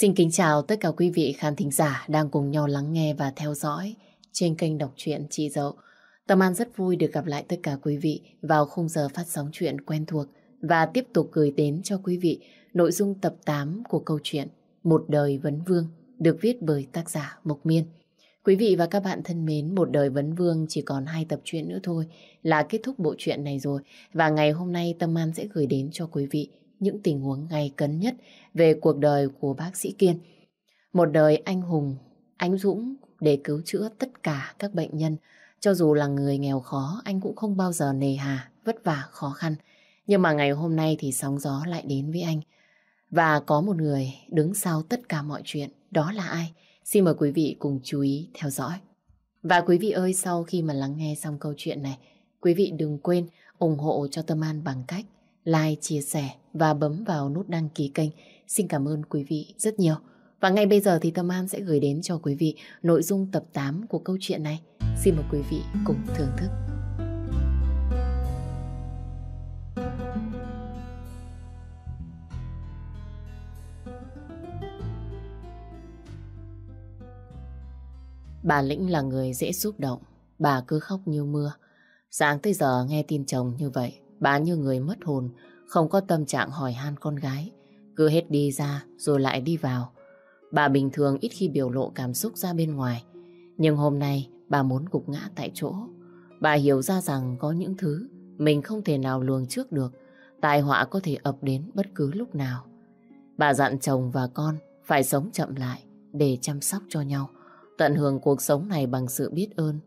Xin kính chào tất cả quý vị khán thính giả đang cùng nhau lắng nghe và theo dõi trên kênh đọc truyện Chị Dậu. Tâm An rất vui được gặp lại tất cả quý vị vào khung giờ phát sóng chuyện quen thuộc và tiếp tục gửi đến cho quý vị nội dung tập 8 của câu chuyện Một đời vấn vương được viết bởi tác giả Mộc Miên. Quý vị và các bạn thân mến, Một đời vấn vương chỉ còn hai tập truyện nữa thôi là kết thúc bộ truyện này rồi và ngày hôm nay Tâm An sẽ gửi đến cho quý vị những tình huống gay cấn nhất về cuộc đời của bác sĩ Kiên. Một đời anh hùng, anh dũng để cứu chữa tất cả các bệnh nhân. Cho dù là người nghèo khó, anh cũng không bao giờ nề hà, vất vả, khó khăn. Nhưng mà ngày hôm nay thì sóng gió lại đến với anh. Và có một người đứng sau tất cả mọi chuyện, đó là ai? Xin mời quý vị cùng chú ý theo dõi. Và quý vị ơi, sau khi mà lắng nghe xong câu chuyện này, quý vị đừng quên ủng hộ cho Tâm An bằng cách like, chia sẻ và bấm vào nút đăng ký kênh. Xin cảm ơn quý vị rất nhiều. Và ngay bây giờ thì Tâm An sẽ gửi đến cho quý vị nội dung tập 8 của câu chuyện này. Xin mời quý vị cùng thưởng thức. Bà Lĩnh là người dễ xúc động, bà cứ khóc như mưa. Sáng tới giờ nghe tin chồng như vậy, bà như người mất hồn, không có tâm trạng hỏi han con gái. Cứ hết đi ra rồi lại đi vào. Bà bình thường ít khi biểu lộ cảm xúc ra bên ngoài. Nhưng hôm nay bà muốn gục ngã tại chỗ. Bà hiểu ra rằng có những thứ mình không thể nào lường trước được. Tai họa có thể ập đến bất cứ lúc nào. Bà dặn chồng và con phải sống chậm lại để chăm sóc cho nhau. Tận hưởng cuộc sống này bằng sự biết ơn.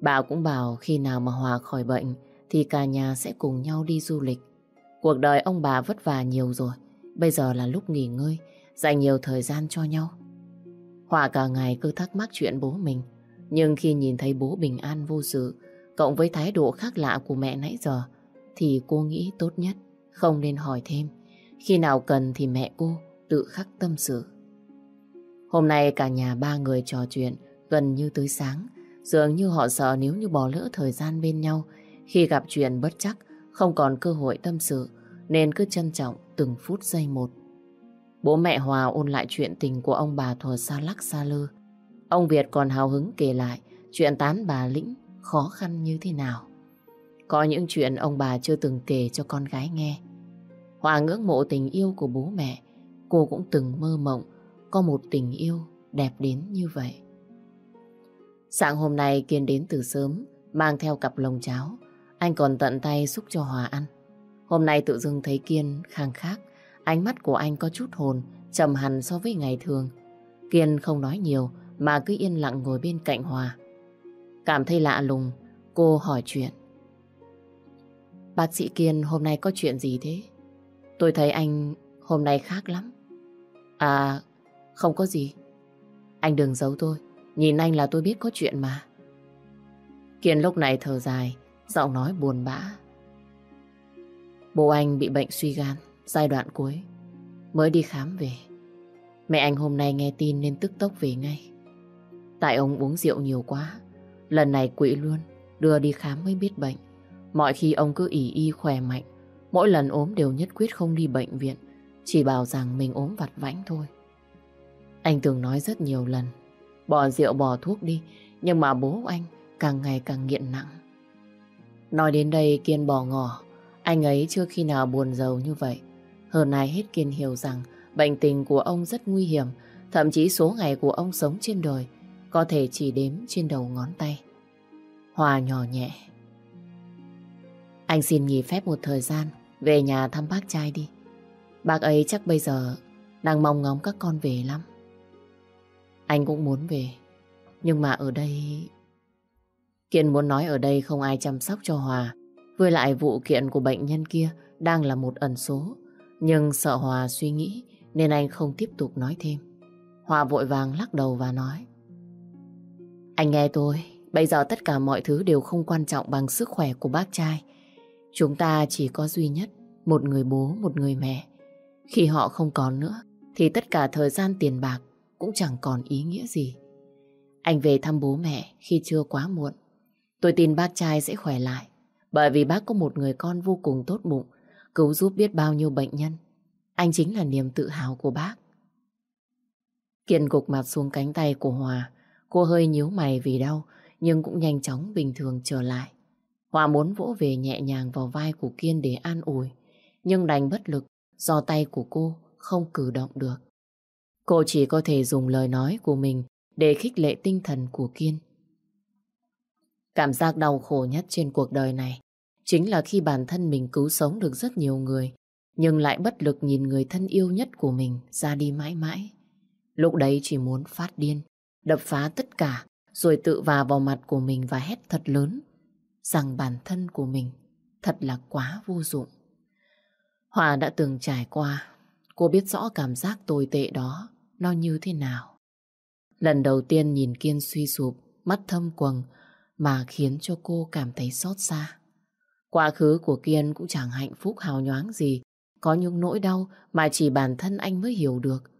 Bà cũng bảo khi nào mà Hòa khỏi bệnh thì cả nhà sẽ cùng nhau đi du lịch. Cuộc đời ông bà vất vả nhiều rồi. Bây giờ là lúc nghỉ ngơi, dành nhiều thời gian cho nhau. Họa cả ngày cứ thắc mắc chuyện bố mình. Nhưng khi nhìn thấy bố bình an vô sự, cộng với thái độ khác lạ của mẹ nãy giờ, thì cô nghĩ tốt nhất không nên hỏi thêm. Khi nào cần thì mẹ cô tự khắc tâm sự. Hôm nay cả nhà ba người trò chuyện gần như tới sáng. Dường như họ sợ nếu như bỏ lỡ thời gian bên nhau khi gặp chuyện bất chắc không còn cơ hội tâm sự nên cứ trân trọng từng phút giây một. Bố mẹ Hòa ôn lại chuyện tình của ông bà thuở xa lắc xa lơ. Ông Việt còn hào hứng kể lại chuyện tán bà Lĩnh khó khăn như thế nào. Có những chuyện ông bà chưa từng kể cho con gái nghe. Hòa ngưỡng mộ tình yêu của bố mẹ. Cô cũng từng mơ mộng có một tình yêu đẹp đến như vậy. Sáng hôm nay Kiên đến từ sớm, mang theo cặp lồng cháo. Anh còn tận tay xúc cho Hòa ăn. Hôm nay tự dưng thấy Kiên khang khác. Ánh mắt của anh có chút hồn, trầm hẳn so với ngày thường. Kiên không nói nhiều, mà cứ yên lặng ngồi bên cạnh Hòa. Cảm thấy lạ lùng, cô hỏi chuyện. Bác sĩ Kiên hôm nay có chuyện gì thế? Tôi thấy anh hôm nay khác lắm. À, không có gì. Anh đừng giấu tôi. Nhìn anh là tôi biết có chuyện mà. Kiên lúc này thở dài, giọng nói buồn bã. Bố anh bị bệnh suy gan, giai đoạn cuối. Mới đi khám về. Mẹ anh hôm nay nghe tin nên tức tốc về ngay. Tại ông uống rượu nhiều quá. Lần này quỵ luôn, đưa đi khám mới biết bệnh. Mọi khi ông cứ ỉ y khỏe mạnh. Mỗi lần ốm đều nhất quyết không đi bệnh viện. Chỉ bảo rằng mình ốm vặt vãnh thôi. Anh từng nói rất nhiều lần. Bỏ rượu bỏ thuốc đi. Nhưng mà bố anh càng ngày càng nghiện nặng. Nói đến đây Kiên bỏ ngỏ. Anh ấy chưa khi nào buồn giàu như vậy. Hơn ai hết Kiên hiểu rằng bệnh tình của ông rất nguy hiểm. Thậm chí số ngày của ông sống trên đời có thể chỉ đếm trên đầu ngón tay. Hòa nhỏ nhẹ. Anh xin nghỉ phép một thời gian, về nhà thăm bác trai đi. Bác ấy chắc bây giờ đang mong ngóng các con về lắm. Anh cũng muốn về. Nhưng mà ở đây... Kiên muốn nói ở đây không ai chăm sóc cho Hòa. Với lại vụ kiện của bệnh nhân kia đang là một ẩn số. Nhưng sợ Hòa suy nghĩ nên anh không tiếp tục nói thêm. Hòa vội vàng lắc đầu và nói. Anh nghe tôi, bây giờ tất cả mọi thứ đều không quan trọng bằng sức khỏe của bác trai. Chúng ta chỉ có duy nhất một người bố, một người mẹ. Khi họ không còn nữa, thì tất cả thời gian tiền bạc cũng chẳng còn ý nghĩa gì. Anh về thăm bố mẹ khi chưa quá muộn. Tôi tin bác trai sẽ khỏe lại, bởi vì bác có một người con vô cùng tốt bụng, cứu giúp biết bao nhiêu bệnh nhân. Anh chính là niềm tự hào của bác. Kiên gục mặt xuống cánh tay của Hòa. Cô hơi nhíu mày vì đau, nhưng cũng nhanh chóng bình thường trở lại. Hòa muốn vỗ về nhẹ nhàng vào vai của Kiên để an ủi, nhưng đành bất lực do tay của cô không cử động được. Cô chỉ có thể dùng lời nói của mình để khích lệ tinh thần của Kiên. Cảm giác đau khổ nhất trên cuộc đời này chính là khi bản thân mình cứu sống được rất nhiều người, nhưng lại bất lực nhìn người thân yêu nhất của mình ra đi mãi mãi. Lúc đấy chỉ muốn phát điên, đập phá tất cả, rồi tự vào vào mặt của mình và hét thật lớn, rằng bản thân của mình thật là quá vô dụng. Hòa đã từng trải qua, cô biết rõ cảm giác tồi tệ đó nó như thế nào. Lần đầu tiên nhìn Kiên suy sụp, mắt thâm quầng mà khiến cho cô cảm thấy xót xa. Quá khứ của Kiên cũng chẳng hạnh phúc hào nhoáng gì, có những nỗi đau mà chỉ bản thân anh mới hiểu được.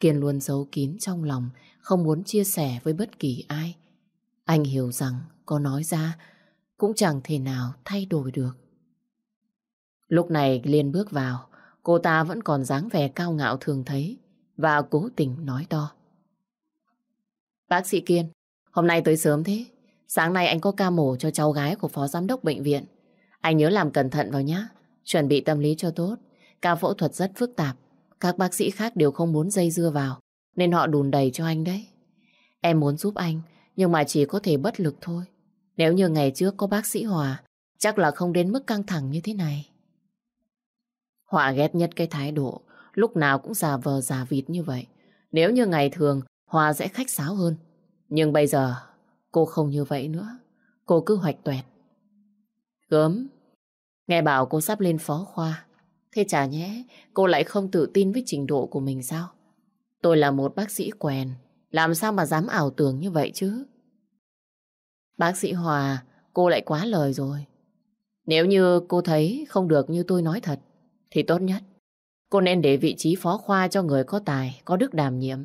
Kiên luôn giấu kín trong lòng, không muốn chia sẻ với bất kỳ ai. Anh hiểu rằng có nói ra cũng chẳng thể nào thay đổi được. Lúc này Liên bước vào, cô ta vẫn còn dáng vẻ cao ngạo thường thấy và cố tình nói to. Bác sĩ Kiên, hôm nay tới sớm thế. Sáng nay anh có ca mổ cho cháu gái của phó giám đốc bệnh viện. Anh nhớ làm cẩn thận vào nhé. Chuẩn bị tâm lý cho tốt. Ca phẫu thuật rất phức tạp. Các bác sĩ khác đều không muốn dây dưa vào. Nên họ đùn đầy cho anh đấy. Em muốn giúp anh, nhưng mà chỉ có thể bất lực thôi. Nếu như ngày trước có bác sĩ Hòa, chắc là không đến mức căng thẳng như thế này. Hòa ghét nhất cái thái độ, lúc nào cũng già vờ già vịt như vậy. Nếu như ngày thường, Hòa sẽ khách sáo hơn. Nhưng bây giờ, cô không như vậy nữa. Cô cứ hoạch tuẹt. Gớm, nghe bảo cô sắp lên phó khoa. Thế chả nhé, cô lại không tự tin với trình độ của mình sao? Tôi là một bác sĩ quèn, làm sao mà dám ảo tưởng như vậy chứ? Bác sĩ Hòa, cô lại quá lời rồi. Nếu như cô thấy không được như tôi nói thật, thì tốt nhất. Cô nên để vị trí phó khoa cho người có tài, có đức đảm nhiệm.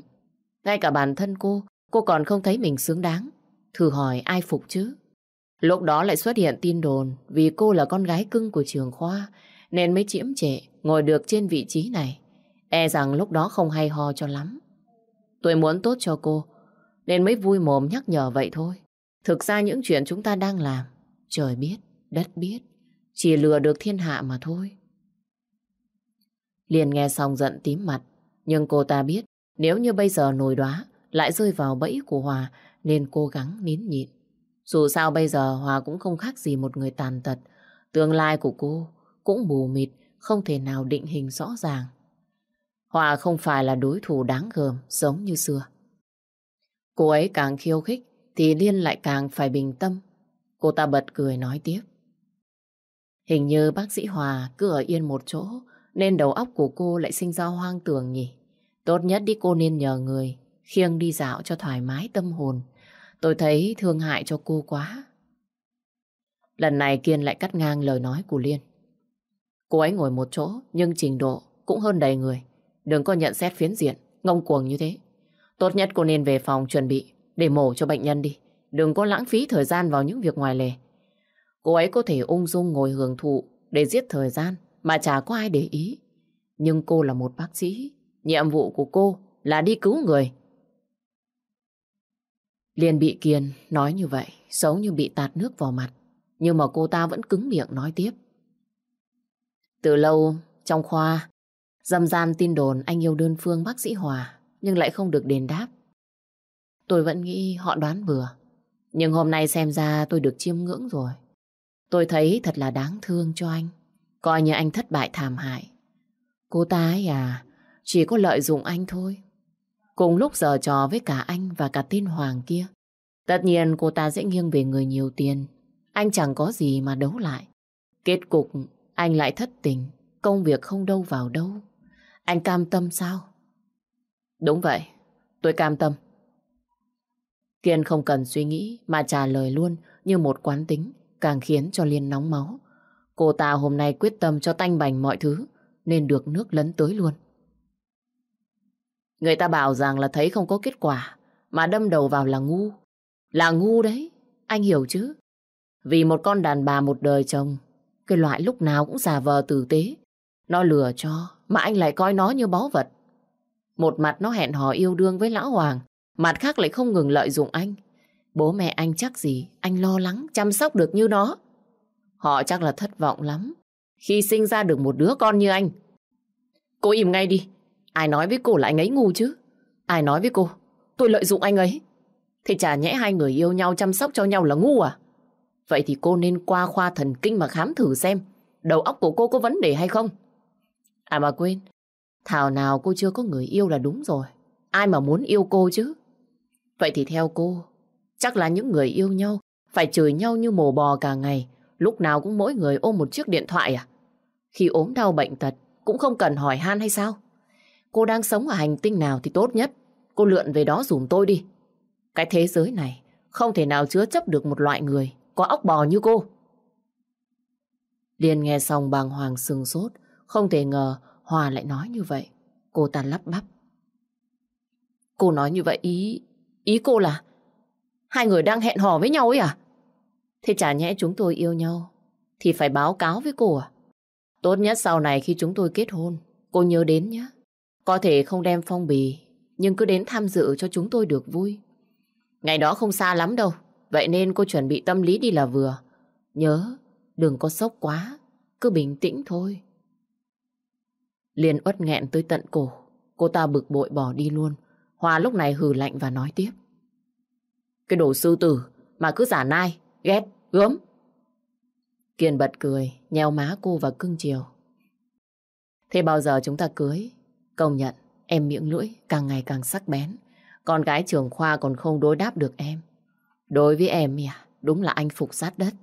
Ngay cả bản thân cô, cô còn không thấy mình xứng đáng. Thử hỏi ai phục chứ? Lúc đó lại xuất hiện tin đồn vì cô là con gái cưng của trường khoa nên mới chiếm trệ ngồi được trên vị trí này. E rằng lúc đó không hay ho cho lắm. Tôi muốn tốt cho cô nên mới vui mồm nhắc nhở vậy thôi. Thực ra những chuyện chúng ta đang làm trời biết, đất biết chỉ lừa được thiên hạ mà thôi. Liền nghe xong giận tím mặt nhưng cô ta biết nếu như bây giờ nổi đoá lại rơi vào bẫy của Hòa nên cố gắng nín nhịn. Dù sao bây giờ Hòa cũng không khác gì một người tàn tật. Tương lai của cô cũng mù mịt, không thể nào định hình rõ ràng. Hòa không phải là đối thủ đáng gờm giống như xưa. Cô ấy càng khiêu khích thì Liên lại càng phải bình tâm. Cô ta bật cười nói tiếp. Hình như bác sĩ Hòa cứ ở yên một chỗ nên đầu óc của cô lại sinh ra hoang tưởng nhỉ. Tốt nhất đi cô nên nhờ người khiêng đi dạo cho thoải mái tâm hồn. Tôi thấy thương hại cho cô quá. Lần này Kiên lại cắt ngang lời nói của Liên. Cô ấy ngồi một chỗ, nhưng trình độ cũng hơn đầy người. Đừng có nhận xét phiến diện, ngông cuồng như thế. Tốt nhất cô nên về phòng chuẩn bị để mổ cho bệnh nhân đi. Đừng có lãng phí thời gian vào những việc ngoài lề. Cô ấy có thể ung dung ngồi hưởng thụ để giết thời gian mà chả có ai để ý. Nhưng cô là một bác sĩ. Nhiệm vụ của cô là đi cứu người. Liên bị Kiên nói như vậy, xấu như bị tạt nước vào mặt. Nhưng mà cô ta vẫn cứng miệng nói tiếp. Từ lâu, trong khoa, dâm gian tin đồn anh yêu đơn phương bác sĩ Hòa, nhưng lại không được đền đáp. Tôi vẫn nghĩ họ đoán bừa. Nhưng hôm nay xem ra tôi được chiêm ngưỡng rồi. Tôi thấy thật là đáng thương cho anh. Coi như anh thất bại thảm hại. Cô ta ấy à, chỉ có lợi dụng anh thôi. Cùng lúc giờ trò với cả anh và cả tên Hoàng kia. Tất nhiên cô ta sẽ nghiêng về người nhiều tiền. Anh chẳng có gì mà đấu lại. Kết cục anh lại thất tình. Công việc không đâu vào đâu. Anh cam tâm sao? Đúng vậy, tôi cam tâm. Kiên không cần suy nghĩ mà trả lời luôn như một quán tính càng khiến cho Liên nóng máu. Cô ta hôm nay quyết tâm cho tanh bành mọi thứ nên được nước lấn tới luôn. Người ta bảo rằng là thấy không có kết quả mà đâm đầu vào là ngu. Là ngu đấy, anh hiểu chứ? Vì một con đàn bà một đời chồng, cái loại lúc nào cũng giả vờ tử tế. Nó lừa cho, mà anh lại coi nó như báu vật. Một mặt nó hẹn hò yêu đương với Lão Hoàng, mặt khác lại không ngừng lợi dụng anh. Bố mẹ anh chắc gì anh lo lắng, chăm sóc được như nó. Họ chắc là thất vọng lắm khi sinh ra được một đứa con như anh. Cô im ngay đi. Ai nói với cô là anh ấy ngu chứ? Ai nói với cô? Tôi lợi dụng anh ấy. Thì chả nhẽ hai người yêu nhau chăm sóc cho nhau là ngu à? Vậy thì cô nên qua khoa thần kinh mà khám thử xem đầu óc của cô có vấn đề hay không. À mà quên, thảo nào cô chưa có người yêu là đúng rồi. Ai mà muốn yêu cô chứ? Vậy thì theo cô, chắc là những người yêu nhau phải chửi nhau như mồ bò cả ngày, lúc nào cũng mỗi người ôm một chiếc điện thoại à? Khi ốm đau bệnh tật cũng không cần hỏi han hay sao? Cô đang sống ở hành tinh nào thì tốt nhất, cô lượn về đó dùm tôi đi. Cái thế giới này không thể nào chứa chấp được một loại người có óc bò như cô. Liên nghe xong bàng hoàng sừng sốt, không thể ngờ Hòa lại nói như vậy. Cô ta lắp bắp. Cô nói như vậy ý... Ý cô là hai người đang hẹn hò với nhau ấy à? Thế chả nhẽ chúng tôi yêu nhau thì phải báo cáo với cô à? Tốt nhất sau này khi chúng tôi kết hôn, cô nhớ đến nhé. Có thể không đem phong bì, nhưng cứ đến tham dự cho chúng tôi được vui. Ngày đó không xa lắm đâu, vậy nên cô chuẩn bị tâm lý đi là vừa. Nhớ, đừng có sốc quá, cứ bình tĩnh thôi. Liên uất nghẹn tới tận cổ, cô ta bực bội bỏ đi luôn. Hòa lúc này hừ lạnh và nói tiếp. Cái đồ sư tử mà cứ giả nai, ghét, gớm. Kiên bật cười, nheo má cô và cưng chiều. Thế bao giờ chúng ta cưới? Công nhận, em miệng lưỡi càng ngày càng sắc bén. Con gái trường khoa còn không đối đáp được em. Đối với em à, đúng là anh phục sát đất.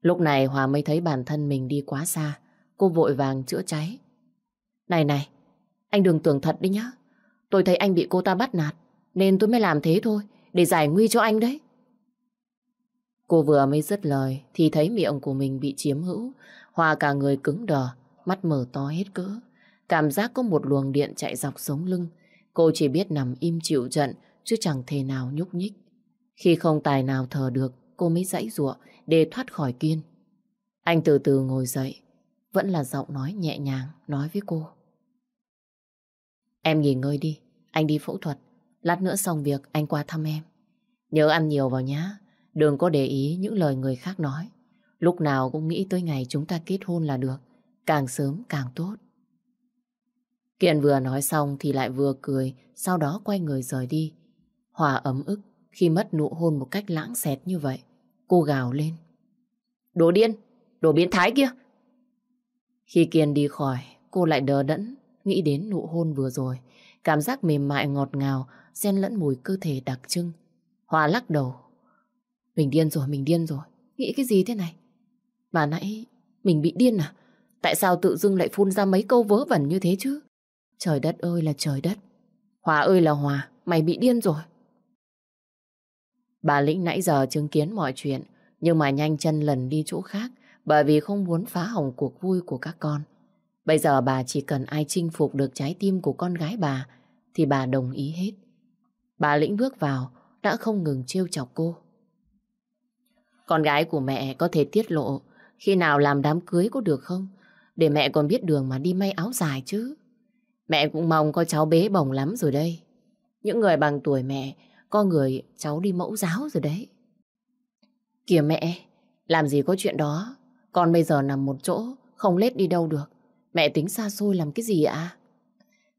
Lúc này Hòa mới thấy bản thân mình đi quá xa. Cô vội vàng chữa cháy. Này này, anh đừng tưởng thật đi nhá. Tôi thấy anh bị cô ta bắt nạt, nên tôi mới làm thế thôi, để giải nguy cho anh đấy. Cô vừa mới dứt lời thì thấy miệng của mình bị chiếm hữu. Hòa cả người cứng đờ, mắt mở to hết cỡ. Cảm giác có một luồng điện chạy dọc sống lưng. Cô chỉ biết nằm im chịu trận chứ chẳng thể nào nhúc nhích. Khi không tài nào thở được, cô mới dãy giụa để thoát khỏi kiên. Anh từ từ ngồi dậy, vẫn là giọng nói nhẹ nhàng nói với cô. Em nghỉ ngơi đi, anh đi phẫu thuật. Lát nữa xong việc anh qua thăm em. Nhớ ăn nhiều vào nhá, đừng có để ý những lời người khác nói. Lúc nào cũng nghĩ tới ngày chúng ta kết hôn là được, càng sớm càng tốt. Kiện vừa nói xong thì lại vừa cười, sau đó quay người rời đi. Hòa ấm ức khi mất nụ hôn một cách lãng xẹt như vậy. Cô gào lên. Đồ điên, đồ biến thái kia. Khi Kiên đi khỏi, cô lại đờ đẫn, nghĩ đến nụ hôn vừa rồi. Cảm giác mềm mại ngọt ngào, xen lẫn mùi cơ thể đặc trưng. Hòa lắc đầu. Mình điên rồi, mình điên rồi. Nghĩ cái gì thế này? Bà nãy, mình bị điên à? Tại sao tự dưng lại phun ra mấy câu vớ vẩn như thế chứ? Trời đất ơi là trời đất. Hòa ơi là Hòa, mày bị điên rồi. Bà Lĩnh nãy giờ chứng kiến mọi chuyện, nhưng mà nhanh chân lần đi chỗ khác bởi vì không muốn phá hỏng cuộc vui của các con. Bây giờ bà chỉ cần ai chinh phục được trái tim của con gái bà thì bà đồng ý hết. Bà Lĩnh bước vào đã không ngừng trêu chọc cô. Con gái của mẹ có thể tiết lộ khi nào làm đám cưới có được không? Để mẹ còn biết đường mà đi may áo dài chứ. Mẹ cũng mong có cháu bế bồng lắm rồi đây. Những người bằng tuổi mẹ, có người cháu đi mẫu giáo rồi đấy. Kìa mẹ, làm gì có chuyện đó. Con bây giờ nằm một chỗ, không lết đi đâu được. Mẹ tính xa xôi làm cái gì ạ?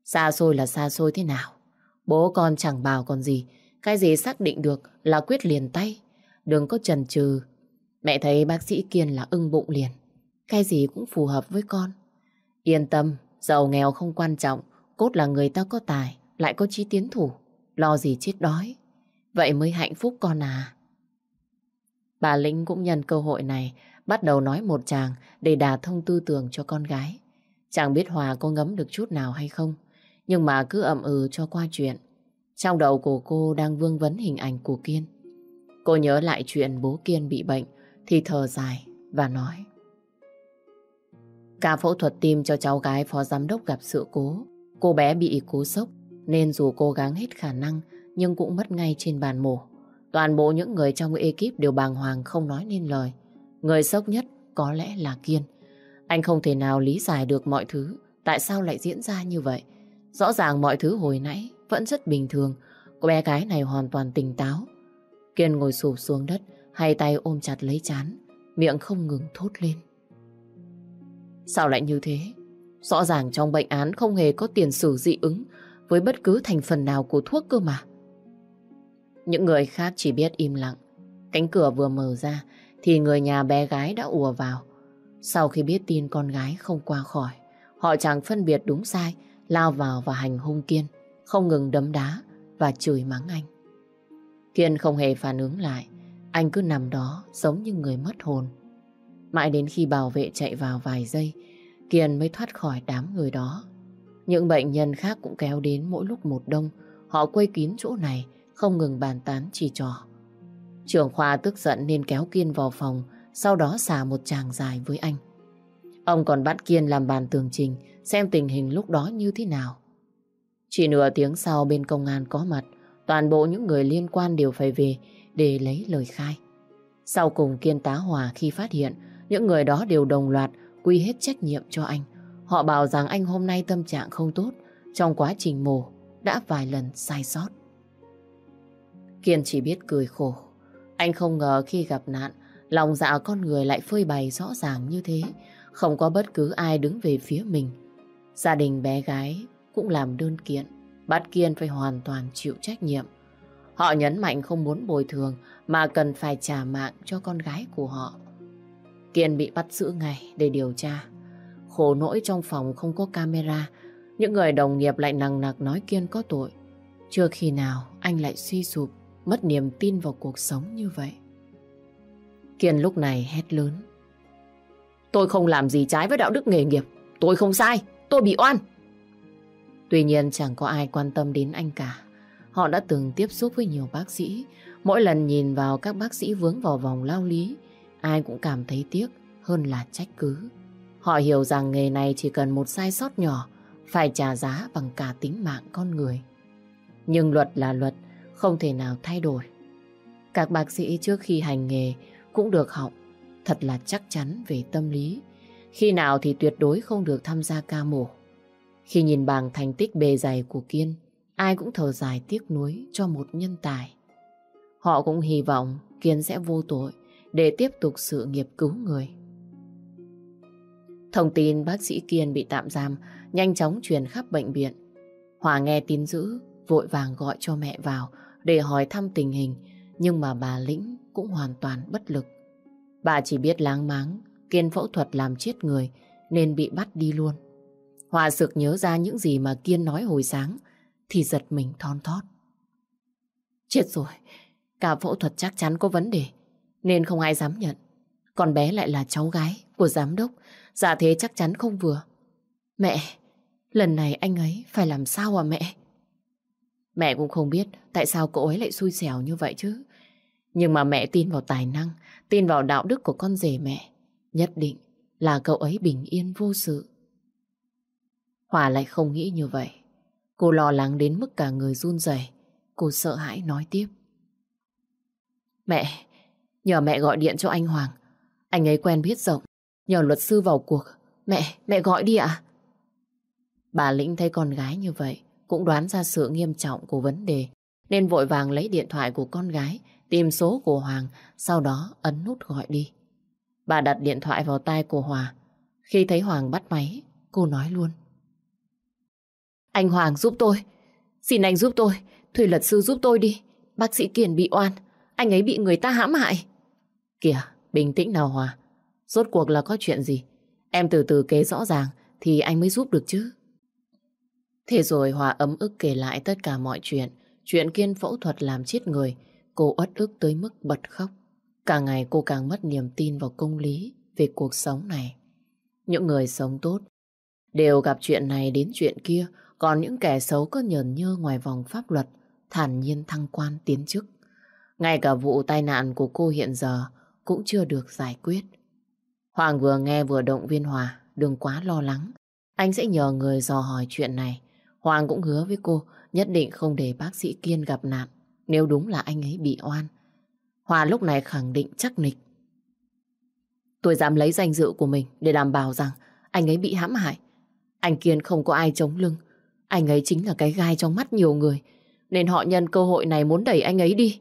Xa xôi là xa xôi thế nào? Bố con chẳng bảo còn gì. Cái gì xác định được là quyết liền tay. Đừng có chần chừ. Mẹ thấy bác sĩ Kiên là ưng bụng liền. Cái gì cũng phù hợp với con. Yên tâm, giàu nghèo không quan trọng. Cốt là người ta có tài, lại có trí tiến thủ. Lo gì chết đói. Vậy mới hạnh phúc con à. Bà Linh cũng nhân cơ hội này bắt đầu nói một chàng để đà thông tư tưởng cho con gái. Chẳng biết Hòa có ngấm được chút nào hay không, nhưng mà cứ ậm ừ cho qua chuyện. Trong đầu của cô đang vương vấn hình ảnh của Kiên. Cô nhớ lại chuyện bố Kiên bị bệnh thì thở dài và nói. Ca phẫu thuật tim cho cháu gái phó giám đốc gặp sự cố. Cô bé bị cú sốc nên dù cố gắng hết khả năng nhưng cũng mất ngay trên bàn mổ. Toàn bộ những người trong ekip đều bàng hoàng không nói nên lời. Người sốc nhất có lẽ là Kiên. Anh không thể nào lý giải được mọi thứ, tại sao lại diễn ra như vậy. Rõ ràng mọi thứ hồi nãy vẫn rất bình thường. Cô bé gái này hoàn toàn tỉnh táo. Kiên ngồi sụp xuống đất, hai tay ôm chặt lấy chán, miệng không ngừng thốt lên. Sao lại như thế? Rõ ràng trong bệnh án không hề có tiền sử dị ứng với bất cứ thành phần nào của thuốc cơ mà. Những người khác chỉ biết im lặng. Cánh cửa vừa mở ra thì người nhà bé gái đã ùa vào. Sau khi biết tin con gái không qua khỏi, họ chẳng phân biệt đúng sai, lao vào và hành hung Kiên, không ngừng đấm đá và chửi mắng anh. Kiên không hề phản ứng lại, anh cứ nằm đó giống như người mất hồn. Mãi đến khi bảo vệ chạy vào vài giây, Kiên mới thoát khỏi đám người đó. Những bệnh nhân khác cũng kéo đến mỗi lúc một đông, họ quây kín chỗ này, không ngừng bàn tán chỉ trò. Trưởng khoa tức giận nên kéo Kiên vào phòng, sau đó xả một tràng dài với anh. Ông còn bắt Kiên làm bàn tường trình, xem tình hình lúc đó như thế nào. Chỉ nửa tiếng sau bên công an có mặt, toàn bộ những người liên quan đều phải về để lấy lời khai. Sau cùng Kiên tá hòa khi phát hiện, những người đó đều đồng loạt quy hết trách nhiệm cho anh. Họ bảo rằng anh hôm nay tâm trạng không tốt, trong quá trình mổ đã vài lần sai sót. Kiên chỉ biết cười khổ. Anh không ngờ khi gặp nạn, lòng dạ con người lại phơi bày rõ ràng như thế. Không có bất cứ ai đứng về phía mình. Gia đình bé gái cũng làm đơn kiện, bắt Kiên phải hoàn toàn chịu trách nhiệm. Họ nhấn mạnh không muốn bồi thường mà cần phải trả mạng cho con gái của họ. Kiên bị bắt giữ ngay để điều tra. Khổ nỗi trong phòng không có camera, những người đồng nghiệp lại nằng nặc nói Kiên có tội. Chưa khi nào anh lại suy sụp, mất niềm tin vào cuộc sống như vậy. Kiên lúc này hét lớn. Tôi không làm gì trái với đạo đức nghề nghiệp. Tôi không sai, tôi bị oan. Tuy nhiên chẳng có ai quan tâm đến anh cả. Họ đã từng tiếp xúc với nhiều bác sĩ. Mỗi lần nhìn vào các bác sĩ vướng vào vòng lao lý, ai cũng cảm thấy tiếc hơn là trách cứ. Họ hiểu rằng nghề này chỉ cần một sai sót nhỏ, phải trả giá bằng cả tính mạng con người. Nhưng luật là luật, không thể nào thay đổi. Các bác sĩ trước khi hành nghề cũng được học thật là chắc chắn về tâm lý. Khi nào thì tuyệt đối không được tham gia ca mổ. Khi nhìn bằng thành tích bề dày của Kiên, ai cũng thở dài tiếc nuối cho một nhân tài. Họ cũng hy vọng Kiên sẽ vô tội để tiếp tục sự nghiệp cứu người. Thông tin bác sĩ Kiên bị tạm giam nhanh chóng truyền khắp bệnh viện. Hòa nghe tin dữ, vội vàng gọi cho mẹ vào để hỏi thăm tình hình, nhưng mà bà Lĩnh cũng hoàn toàn bất lực. Bà chỉ biết láng máng, Kiên phẫu thuật làm chết người nên bị bắt đi luôn. Hòa sực nhớ ra những gì mà Kiên nói hồi sáng thì giật mình thon thót. Chết rồi, cả phẫu thuật chắc chắn có vấn đề nên không ai dám nhận. Còn bé lại là cháu gái của giám đốc, giả thế chắc chắn không vừa. Mẹ, lần này anh ấy phải làm sao à mẹ? Mẹ cũng không biết tại sao cậu ấy lại xui xẻo như vậy chứ. Nhưng mà mẹ tin vào tài năng, tin vào đạo đức của con rể mẹ. Nhất định là cậu ấy bình yên vô sự. Hòa lại không nghĩ như vậy. Cô lo lắng đến mức cả người run rẩy. Cô sợ hãi nói tiếp. Mẹ, nhờ mẹ gọi điện cho anh Hoàng. Anh ấy quen biết rộng. Nhờ luật sư vào cuộc. Mẹ, mẹ gọi đi ạ. Bà Lĩnh thấy con gái như vậy, cũng đoán ra sự nghiêm trọng của vấn đề, nên vội vàng lấy điện thoại của con gái, tìm số của Hoàng, sau đó ấn nút gọi đi. Bà đặt điện thoại vào tai của Hòa. Khi thấy Hoàng bắt máy, cô nói luôn. Anh Hoàng giúp tôi. Xin anh giúp tôi. Thuê luật sư giúp tôi đi. Bác sĩ Kiền bị oan. Anh ấy bị người ta hãm hại. Kìa, bình tĩnh nào Hòa. Rốt cuộc là có chuyện gì? Em từ từ kể rõ ràng thì anh mới giúp được chứ. Thế rồi Hòa ấm ức kể lại tất cả mọi chuyện. Chuyện Kiên phẫu thuật làm chết người. Cô uất ức tới mức bật khóc. Càng ngày cô càng mất niềm tin vào công lý về cuộc sống này. Những người sống tốt đều gặp chuyện này đến chuyện kia còn những kẻ xấu có nhờn nhơ ngoài vòng pháp luật, thản nhiên thăng quan tiến chức. Ngay cả vụ tai nạn của cô hiện giờ cũng chưa được giải quyết. Hoàng vừa nghe vừa động viên Hòa, đừng quá lo lắng. Anh sẽ nhờ người dò hỏi chuyện này. Hoàng cũng hứa với cô nhất định không để bác sĩ Kiên gặp nạn nếu đúng là anh ấy bị oan. Hòa lúc này khẳng định chắc nịch. Tôi dám lấy danh dự của mình để đảm bảo rằng anh ấy bị hãm hại. Anh Kiên không có ai chống lưng Anh ấy chính là cái gai trong mắt nhiều người, nên họ nhân cơ hội này muốn đẩy anh ấy đi.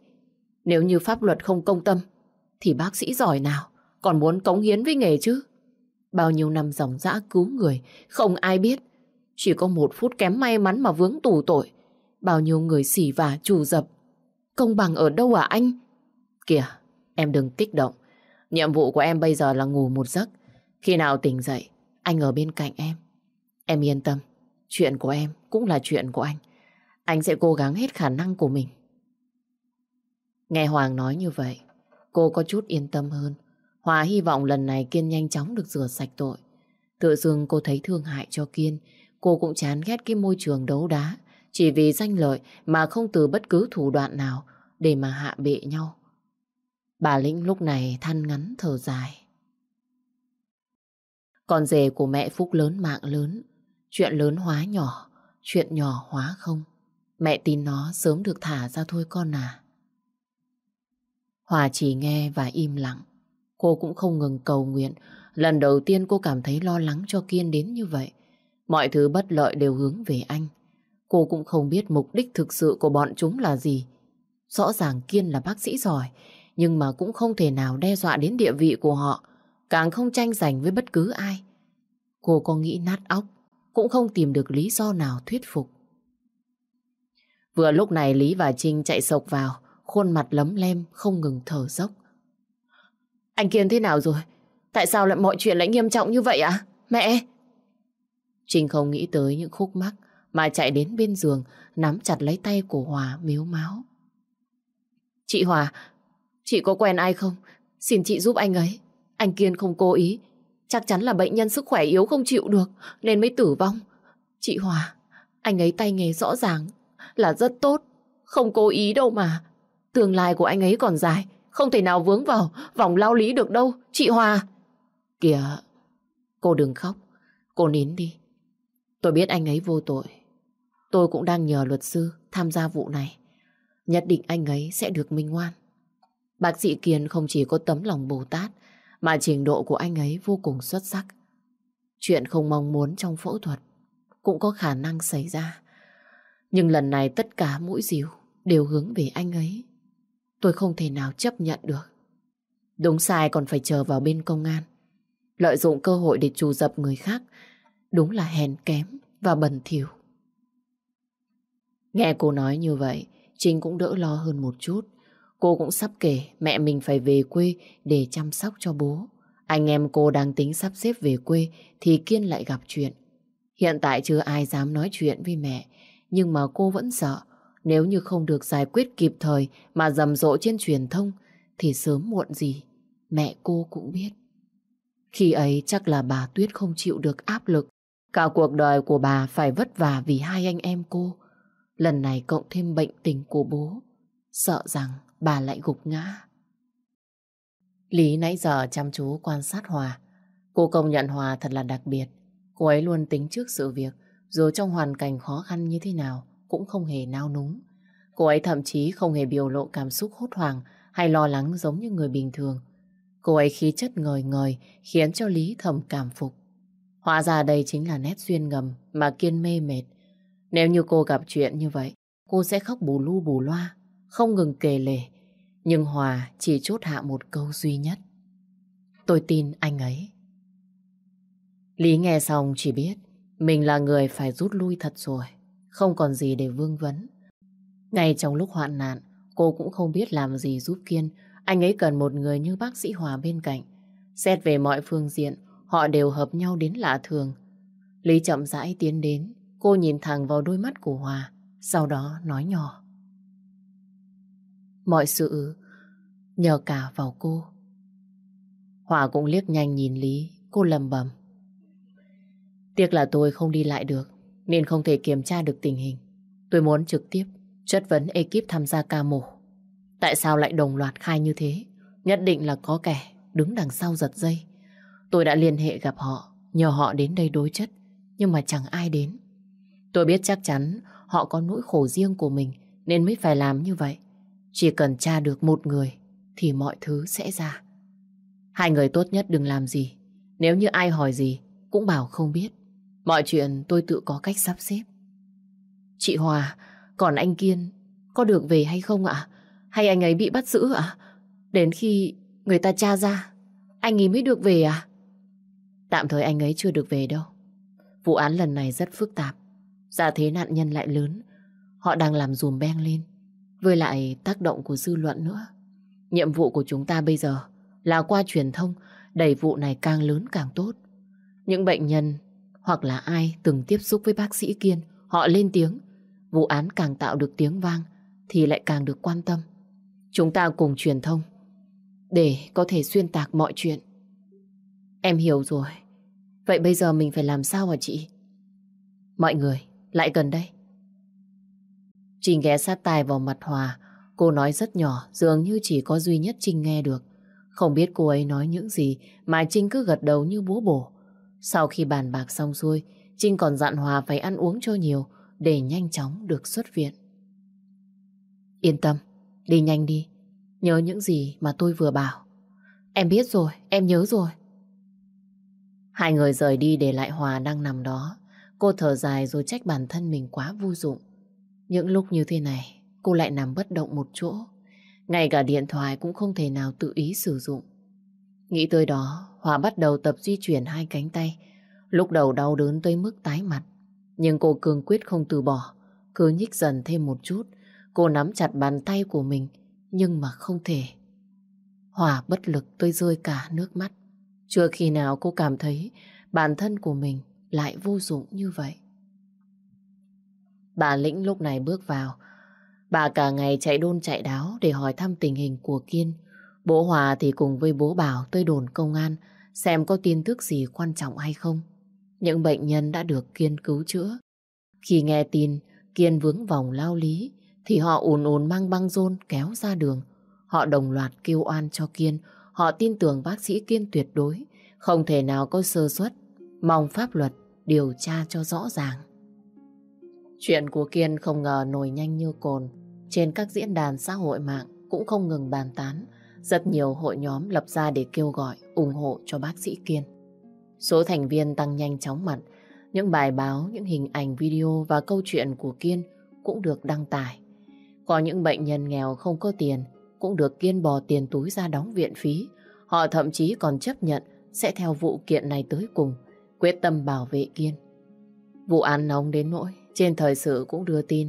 Nếu như pháp luật không công tâm, thì bác sĩ giỏi nào còn muốn cống hiến với nghề chứ. Bao nhiêu năm dòng dã cứu người, không ai biết. Chỉ có một phút kém may mắn mà vướng tù tội. Bao nhiêu người xỉ vả trù dập. Công bằng ở đâu à anh? Kìa, em đừng kích động. Nhiệm vụ của em bây giờ là ngủ một giấc. Khi nào tỉnh dậy, anh ở bên cạnh em. Em yên tâm, chuyện của em cũng là chuyện của anh. Anh sẽ cố gắng hết khả năng của mình. Nghe Hoàng nói như vậy, cô có chút yên tâm hơn. Hòa hy vọng lần này Kiên nhanh chóng được rửa sạch tội. Tự dưng cô thấy thương hại cho Kiên. Cô cũng chán ghét cái môi trường đấu đá. Chỉ vì danh lợi mà không từ bất cứ thủ đoạn nào để mà hạ bệ nhau. Bà Lĩnh lúc này than ngắn thở dài. Con rể của mẹ Phúc lớn mạng lớn. Chuyện lớn hóa nhỏ, chuyện nhỏ hóa không. Mẹ tin nó sớm được thả ra thôi con à. Hòa chỉ nghe và im lặng. Cô cũng không ngừng cầu nguyện. Lần đầu tiên cô cảm thấy lo lắng cho Kiên đến như vậy. Mọi thứ bất lợi đều hướng về anh. Cô cũng không biết mục đích thực sự của bọn chúng là gì. Rõ ràng Kiên là bác sĩ giỏi, nhưng mà cũng không thể nào đe dọa đến địa vị của họ, càng không tranh giành với bất cứ ai. Cô có nghĩ nát óc, cũng không tìm được lý do nào thuyết phục. Vừa lúc này Lý và Trinh chạy sộc vào, khuôn mặt lấm lem, không ngừng thở dốc. Anh Kiên thế nào rồi? Tại sao lại mọi chuyện lại nghiêm trọng như vậy ạ? À? Mẹ! Trinh không nghĩ tới những khúc mắc mà chạy đến bên giường nắm chặt lấy tay của Hòa miếu máu. Chị Hòa, chị có quen ai không? Xin chị giúp anh ấy. Anh Kiên không cố ý. Chắc chắn là bệnh nhân sức khỏe yếu không chịu được nên mới tử vong. Chị Hòa, anh ấy tay nghề rõ ràng là rất tốt. Không cố ý đâu mà. Tương lai của anh ấy còn dài. Không thể nào vướng vào vòng lao lý được đâu, chị Hòa. Kìa, cô đừng khóc. Cô nín đi. Tôi biết anh ấy vô tội. Tôi cũng đang nhờ luật sư tham gia vụ này. Nhất định anh ấy sẽ được minh ngoan. Bác sĩ Kiên không chỉ có tấm lòng Bồ Tát, mà trình độ của anh ấy vô cùng xuất sắc. Chuyện không mong muốn trong phẫu thuật cũng có khả năng xảy ra. Nhưng lần này tất cả mũi dìu đều hướng về anh ấy. Tôi không thể nào chấp nhận được. Đúng sai còn phải chờ vào bên công an. Lợi dụng cơ hội để trù dập người khác. Đúng là hèn kém và bẩn thỉu. Nghe cô nói như vậy, Trinh cũng đỡ lo hơn một chút. Cô cũng sắp kể mẹ mình phải về quê để chăm sóc cho bố. Anh em cô đang tính sắp xếp về quê thì Kiên lại gặp chuyện. Hiện tại chưa ai dám nói chuyện với mẹ, nhưng mà cô vẫn sợ nếu như không được giải quyết kịp thời mà rầm rộ trên truyền thông thì sớm muộn gì mẹ cô cũng biết. Khi ấy chắc là bà Tuyết không chịu được áp lực. Cả cuộc đời của bà phải vất vả vì hai anh em cô. Lần này cộng thêm bệnh tình của bố. Sợ rằng bà lại gục ngã. Lý nãy giờ chăm chú quan sát Hòa. Cô công nhận Hòa thật là đặc biệt. Cô ấy luôn tính trước sự việc, dù trong hoàn cảnh khó khăn như thế nào, cũng không hề nao núng. Cô ấy thậm chí không hề biểu lộ cảm xúc hốt hoảng hay lo lắng giống như người bình thường. Cô ấy khí chất ngời ngời khiến cho Lý thầm cảm phục. Hóa ra đây chính là nét duyên ngầm mà Kiên mê mệt. Nếu như cô gặp chuyện như vậy, cô sẽ khóc bù lu bù loa, không ngừng kề lể. Nhưng Hòa chỉ chốt hạ một câu duy nhất. Tôi tin anh ấy. Lý nghe xong chỉ biết mình là người phải rút lui thật rồi không còn gì để vương vấn. Ngay trong lúc hoạn nạn, cô cũng không biết làm gì giúp Kiên. Anh ấy cần một người như bác sĩ Hòa bên cạnh. Xét về mọi phương diện, họ đều hợp nhau đến lạ thường. Lý chậm rãi tiến đến, cô nhìn thẳng vào đôi mắt của Hòa, sau đó nói nhỏ. Mọi sự nhờ cả vào cô. Hòa cũng liếc nhanh nhìn Lý, cô lầm bầm. Tiếc là tôi không đi lại được nên không thể kiểm tra được tình hình. Tôi muốn trực tiếp chất vấn ekip tham gia ca mổ. Tại sao lại đồng loạt khai như thế? Nhất định là có kẻ đứng đằng sau giật dây. Tôi đã liên hệ gặp họ, nhờ họ đến đây đối chất, nhưng mà chẳng ai đến. Tôi biết chắc chắn họ có nỗi khổ riêng của mình nên mới phải làm như vậy. Chỉ cần tra được một người thì mọi thứ sẽ ra. Hai người tốt nhất đừng làm gì. Nếu như ai hỏi gì cũng bảo không biết. Mọi chuyện tôi tự có cách sắp xếp. Chị Hòa, còn anh Kiên có được về hay không ạ? Hay anh ấy bị bắt giữ ạ? Đến khi người ta tra ra, anh ấy mới được về à? Tạm thời anh ấy chưa được về đâu. Vụ án lần này rất phức tạp. Giả thế nạn nhân lại lớn. Họ đang làm dùm beng lên. Với lại tác động của dư luận nữa. Nhiệm vụ của chúng ta bây giờ là qua truyền thông đẩy vụ này càng lớn càng tốt. Những bệnh nhân hoặc là ai từng tiếp xúc với bác sĩ Kiên họ lên tiếng. Vụ án càng tạo được tiếng vang thì lại càng được quan tâm. Chúng ta cùng truyền thông để có thể xuyên tạc mọi chuyện. Em hiểu rồi. Vậy bây giờ mình phải làm sao hả chị? Mọi người, lại gần đây. Trinh ghé sát tai vào mặt Hòa. Cô nói rất nhỏ, dường như chỉ có duy nhất Trinh nghe được. Không biết cô ấy nói những gì mà Trinh cứ gật đầu như búa bổ. Sau khi bàn bạc xong xuôi, Trinh còn dặn Hòa phải ăn uống cho nhiều để nhanh chóng được xuất viện. Yên tâm, đi nhanh đi. Nhớ những gì mà tôi vừa bảo. Em biết rồi, em nhớ rồi. Hai người rời đi để lại Hòa đang nằm đó. Cô thở dài rồi trách bản thân mình quá vô dụng. Những lúc như thế này, cô lại nằm bất động một chỗ. Ngay cả điện thoại cũng không thể nào tự ý sử dụng. Nghĩ tới đó, Hòa bắt đầu tập di chuyển hai cánh tay. Lúc đầu đau đớn tới mức tái mặt. Nhưng cô cương quyết không từ bỏ. Cứ nhích dần thêm một chút. Cô nắm chặt bàn tay của mình, nhưng mà không thể. Hòa bất lực tôi rơi cả nước mắt. Chưa khi nào cô cảm thấy bản thân của mình lại vô dụng như vậy. Bà Lĩnh lúc này bước vào. Bà cả ngày chạy đôn chạy đáo để hỏi thăm tình hình của Kiên. Bố Hòa thì cùng với bố Bảo tới đồn công an xem có tin tức gì quan trọng hay không. Những bệnh nhân đã được Kiên cứu chữa. Khi nghe tin Kiên vướng vòng lao lý thì họ ùn ùn mang băng rôn kéo ra đường. Họ đồng loạt kêu oan cho Kiên. Họ tin tưởng bác sĩ Kiên tuyệt đối, không thể nào có sơ suất. Mong pháp luật điều tra cho rõ ràng. Chuyện của Kiên không ngờ nổi nhanh như cồn. Trên các diễn đàn xã hội mạng cũng không ngừng bàn tán. Rất nhiều hội nhóm lập ra để kêu gọi, ủng hộ cho bác sĩ Kiên. Số thành viên tăng nhanh chóng mặt. Những bài báo, những hình ảnh video và câu chuyện của Kiên cũng được đăng tải. Có những bệnh nhân nghèo không có tiền cũng được Kiên bò tiền túi ra đóng viện phí. Họ thậm chí còn chấp nhận sẽ theo vụ kiện này tới cùng, quyết tâm bảo vệ Kiên. Vụ án nóng đến nỗi trên thời sự cũng đưa tin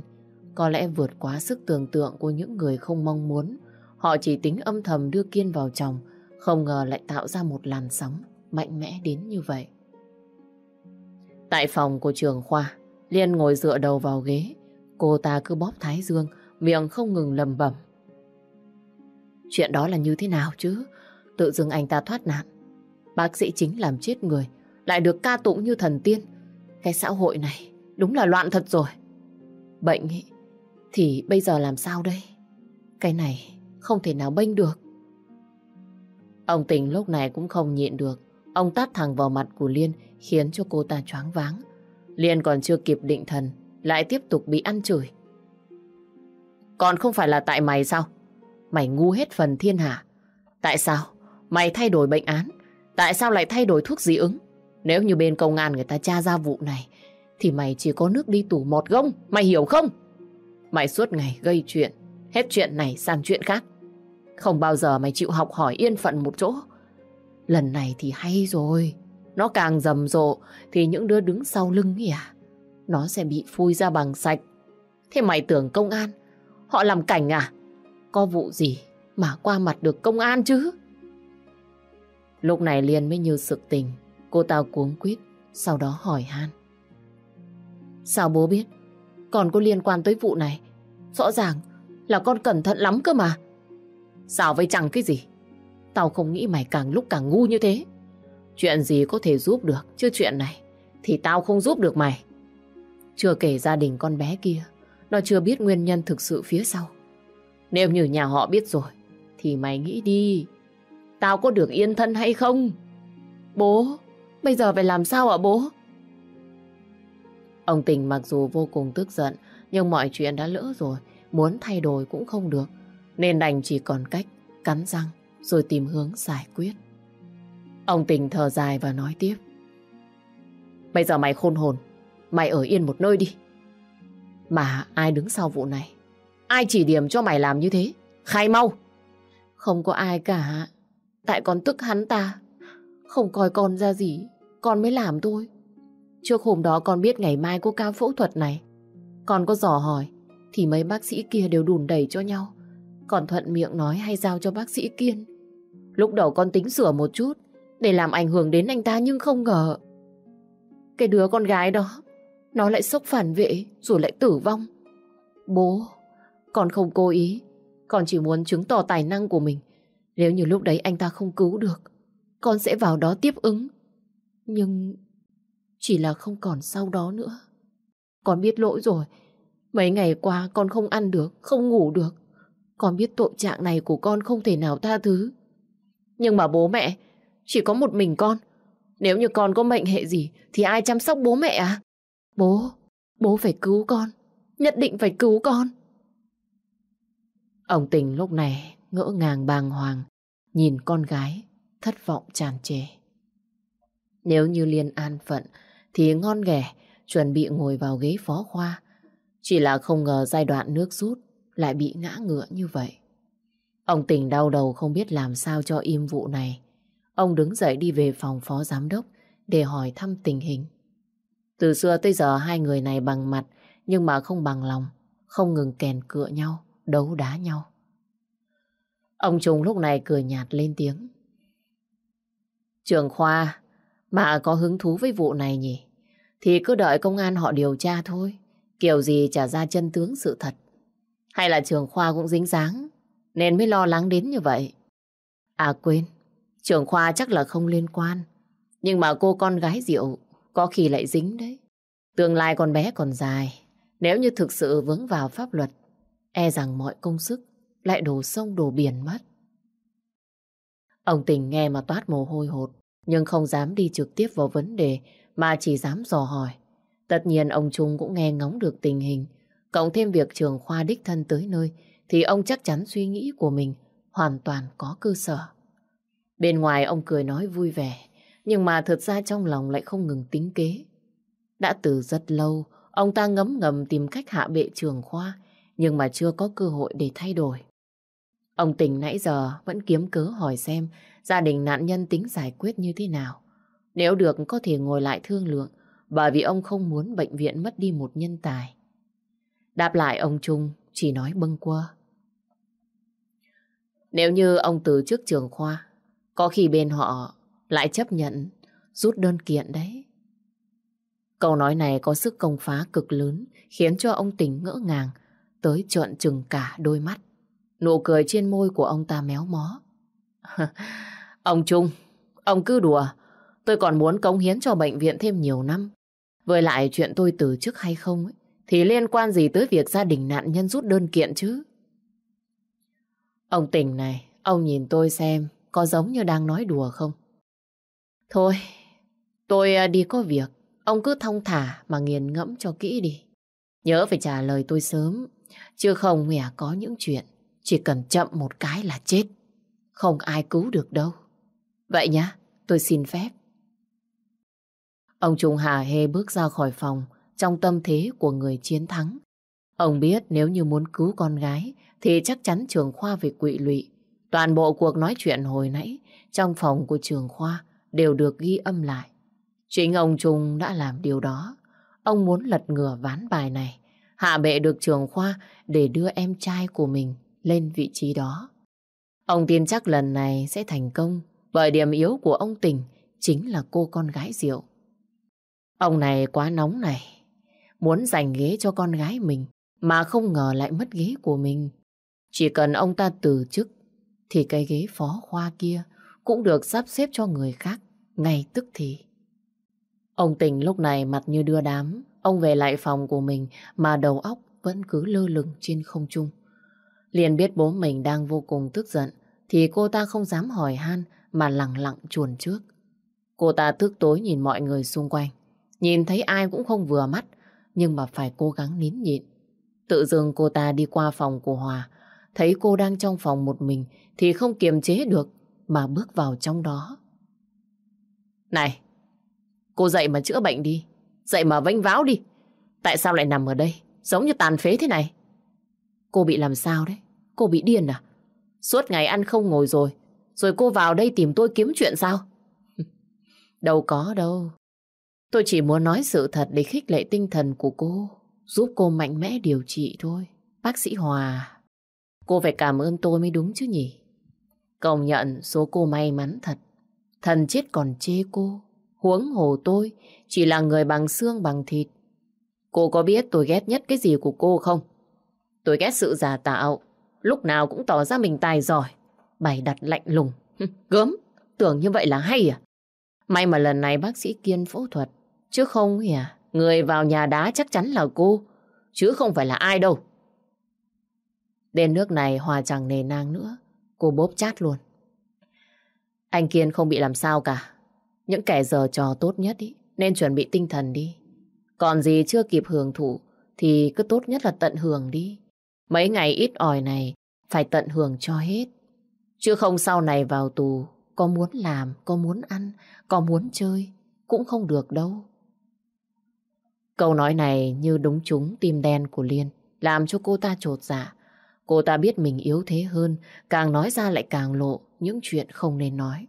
có lẽ vượt quá sức tưởng tượng của những người không mong muốn. Họ chỉ tính âm thầm đưa Kiên vào chồng, không ngờ lại tạo ra một làn sóng mạnh mẽ đến như vậy. Tại phòng của trường khoa, Liên ngồi dựa đầu vào ghế. Cô ta cứ bóp thái dương, miệng không ngừng lầm bẩm. Chuyện đó là như thế nào chứ? Tự dưng anh ta thoát nạn. Bác sĩ chính làm chết người, lại được ca tụng như thần tiên. Cái xã hội này đúng là loạn thật rồi. Bệnh ấy, thì bây giờ làm sao đây? Cái này không thể nào bênh được. Ông Tình lúc này cũng không nhịn được. Ông tát thẳng vào mặt của Liên khiến cho cô ta choáng váng. Liên còn chưa kịp định thần, lại tiếp tục bị ăn chửi. Còn không phải là tại mày sao? Mày ngu hết phần thiên hạ. Tại sao? Mày thay đổi bệnh án. Tại sao lại thay đổi thuốc dị ứng? Nếu như bên công an người ta tra ra vụ này, thì mày chỉ có nước đi tù một gông. Mày hiểu không? Mày suốt ngày gây chuyện, hết chuyện này sang chuyện khác. Không bao giờ mày chịu học hỏi yên phận một chỗ. Lần này thì hay rồi. Nó càng rầm rộ thì những đứa đứng sau lưng ấy à, nó sẽ bị phui ra bằng sạch. Thế mày tưởng công an, họ làm cảnh à? Có vụ gì mà qua mặt được công an chứ? Lúc này Liên mới như sực tình. Cô ta cuống quýt, sau đó hỏi han. Sao bố biết? Còn có liên quan tới vụ này. Rõ ràng là con cẩn thận lắm cơ mà. Sao với chẳng cái gì? Tao không nghĩ mày càng lúc càng ngu như thế. Chuyện gì có thể giúp được, chứ chuyện này thì tao không giúp được mày. Chưa kể gia đình con bé kia, nó chưa biết nguyên nhân thực sự phía sau. Nếu như nhà họ biết rồi, thì mày nghĩ đi, tao có được yên thân hay không? Bố, bây giờ phải làm sao ạ bố? Ông Tình mặc dù vô cùng tức giận, nhưng mọi chuyện đã lỡ rồi, muốn thay đổi cũng không được. Nên đành chỉ còn cách cắn răng rồi tìm hướng giải quyết. Ông Tình thở dài và nói tiếp. Bây giờ mày khôn hồn, mày ở yên một nơi đi. Mà ai đứng sau vụ này? Ai chỉ điểm cho mày làm như thế? Khai mau! Không có ai cả. Tại con tức hắn ta. Không coi con ra gì. Con mới làm thôi. Trước hôm đó con biết ngày mai có ca phẫu thuật này. Con có dò hỏi. Thì mấy bác sĩ kia đều đùn đẩy cho nhau. Còn thuận miệng nói hay giao cho bác sĩ Kiên. Lúc đầu con tính sửa một chút. Để làm ảnh hưởng đến anh ta nhưng không ngờ. Cái đứa con gái đó. Nó lại sốc phản vệ rồi lại tử vong. Bố, con không cố ý. Con chỉ muốn chứng tỏ tài năng của mình. Nếu như lúc đấy anh ta không cứu được, con sẽ vào đó tiếp ứng. Nhưng chỉ là không còn sau đó nữa. Con biết lỗi rồi. Mấy ngày qua con không ăn được, không ngủ được. Con biết tội trạng này của con không thể nào tha thứ. Nhưng mà bố mẹ, chỉ có một mình con. Nếu như con có mệnh hệ gì thì ai chăm sóc bố mẹ à? Bố, bố phải cứu con. Nhất định phải cứu con. Ông Tình lúc này ngỡ ngàng bàng hoàng, nhìn con gái, thất vọng tràn trề. Nếu như Liên an phận, thì ngon ghẻ, chuẩn bị ngồi vào ghế phó khoa. Chỉ là không ngờ giai đoạn nước rút lại bị ngã ngựa như vậy. Ông Tình đau đầu không biết làm sao cho im vụ này. Ông đứng dậy đi về phòng phó giám đốc để hỏi thăm tình hình. Từ xưa tới giờ hai người này bằng mặt nhưng mà không bằng lòng, không ngừng kèn cựa nhau đấu đá nhau. Ông Trung lúc này cười nhạt lên tiếng. Trường Khoa, bà có hứng thú với vụ này nhỉ? Thì cứ đợi công an họ điều tra thôi. Kiểu gì trả ra chân tướng sự thật. Hay là trường Khoa cũng dính dáng, nên mới lo lắng đến như vậy. À quên, trường Khoa chắc là không liên quan. Nhưng mà cô con gái Diệu có khi lại dính đấy. Tương lai con bé còn dài. Nếu như thực sự vướng vào pháp luật, E rằng mọi công sức lại đổ sông đổ biển mất. Ông tình nghe mà toát mồ hôi hột, nhưng không dám đi trực tiếp vào vấn đề mà chỉ dám dò hỏi. Tất nhiên ông Trung cũng nghe ngóng được tình hình, cộng thêm việc trường khoa đích thân tới nơi thì ông chắc chắn suy nghĩ của mình hoàn toàn có cơ sở. Bên ngoài ông cười nói vui vẻ, nhưng mà thật ra trong lòng lại không ngừng tính kế. Đã từ rất lâu, ông ta ngấm ngầm tìm cách hạ bệ trường khoa, nhưng mà chưa có cơ hội để thay đổi. Ông Tình nãy giờ vẫn kiếm cớ hỏi xem gia đình nạn nhân tính giải quyết như thế nào. Nếu được có thể ngồi lại thương lượng, bởi vì ông không muốn bệnh viện mất đi một nhân tài. Đáp lại ông Trung chỉ nói bâng quơ. Nếu như ông từ chức trường khoa, có khi bên họ lại chấp nhận rút đơn kiện đấy. Câu nói này có sức công phá cực lớn, khiến cho ông Tình ngỡ ngàng, tới trợn trừng cả đôi mắt. Nụ cười trên môi của ông ta méo mó. ông Trung, ông cứ đùa. Tôi còn muốn cống hiến cho bệnh viện thêm nhiều năm. Với lại chuyện tôi từ chức hay không ấy, thì liên quan gì tới việc gia đình nạn nhân rút đơn kiện chứ? Ông tỉnh này, ông nhìn tôi xem có giống như đang nói đùa không? Thôi, tôi à, đi có việc. Ông cứ thong thả mà nghiền ngẫm cho kỹ đi. Nhớ phải trả lời tôi sớm Chứ không mẹ có những chuyện Chỉ cần chậm một cái là chết Không ai cứu được đâu Vậy nhá, tôi xin phép Ông Trung Hà Hê bước ra khỏi phòng trong tâm thế của người chiến thắng. Ông biết nếu như muốn cứu con gái Thì chắc chắn trường khoa phải quỵ lụy. Toàn bộ cuộc nói chuyện hồi nãy Trong phòng của trường khoa Đều được ghi âm lại. Chính ông Trung đã làm điều đó. Ông muốn lật ngửa ván bài này hạ bệ được trường khoa để đưa em trai của mình lên vị trí đó. Ông tin chắc lần này sẽ thành công bởi điểm yếu của ông Tình chính là cô con gái Diệu. Ông này quá nóng này, muốn giành ghế cho con gái mình mà không ngờ lại mất ghế của mình. Chỉ cần ông ta từ chức thì cái ghế phó khoa kia cũng được sắp xếp cho người khác ngay tức thì. Ông Tình lúc này mặt như đưa đám, Ông về lại phòng của mình mà đầu óc vẫn cứ lơ lửng trên không trung. Liền biết bố mình đang vô cùng tức giận thì cô ta không dám hỏi han mà lặng lặng chuồn trước. Cô ta tức tối nhìn mọi người xung quanh. Nhìn thấy ai cũng không vừa mắt nhưng mà phải cố gắng nín nhịn. Tự dưng cô ta đi qua phòng của Hòa thấy cô đang trong phòng một mình thì không kiềm chế được mà bước vào trong đó. Này, cô dậy mà chữa bệnh đi. Dậy mà vênh váo đi. Tại sao lại nằm ở đây? giống như tàn phế thế này. Cô bị làm sao đấy? Cô bị điên à? Suốt ngày ăn không ngồi rồi, rồi cô vào đây tìm tôi kiếm chuyện sao? đâu có đâu. Tôi chỉ muốn nói sự thật để khích lệ tinh thần của cô, giúp cô mạnh mẽ điều trị thôi. Bác sĩ Hòa, cô phải cảm ơn tôi mới đúng chứ nhỉ? Công nhận số cô may mắn thật. Thần chết còn chê cô. Huống hồ tôi chỉ là người bằng xương bằng thịt. Cô có biết tôi ghét nhất cái gì của cô không? Tôi ghét sự giả tạo. Lúc nào cũng tỏ ra mình tài giỏi. Bày đặt lạnh lùng. Gớm, tưởng như vậy là hay à? May mà lần này bác sĩ Kiên phẫu thuật. Chứ không à, người vào nhà đá chắc chắn là cô. Chứ không phải là ai đâu. Đến nước này Hòa chẳng nề nang nữa. Cô bốp chát luôn. Anh Kiên không bị làm sao cả. Những kẻ giờ trò tốt nhất ý, nên chuẩn bị tinh thần đi. Còn gì chưa kịp hưởng thụ thì cứ tốt nhất là tận hưởng đi. Mấy ngày ít ỏi này phải tận hưởng cho hết. Chứ không sau này vào tù có muốn làm, có muốn ăn, có muốn chơi cũng không được đâu. Câu nói này như đúng trúng tim đen của Liên làm cho cô ta trột dạ. Cô ta biết mình yếu thế hơn, càng nói ra lại càng lộ những chuyện không nên nói.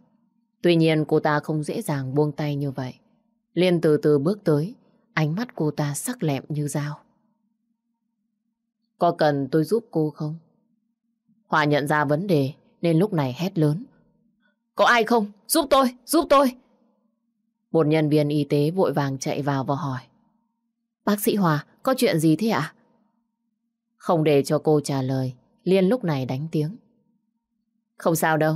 Tuy nhiên cô ta không dễ dàng buông tay như vậy. Liên từ từ bước tới, ánh mắt cô ta sắc lẹm như dao. Có cần tôi giúp cô không? Hòa nhận ra vấn đề nên lúc này hét lớn. Có ai không? Giúp tôi! Giúp tôi! Một nhân viên y tế vội vàng chạy vào và hỏi. Bác sĩ Hòa, có chuyện gì thế ạ? Không để cho cô trả lời, Liên lúc này đánh tiếng. Không sao đâu.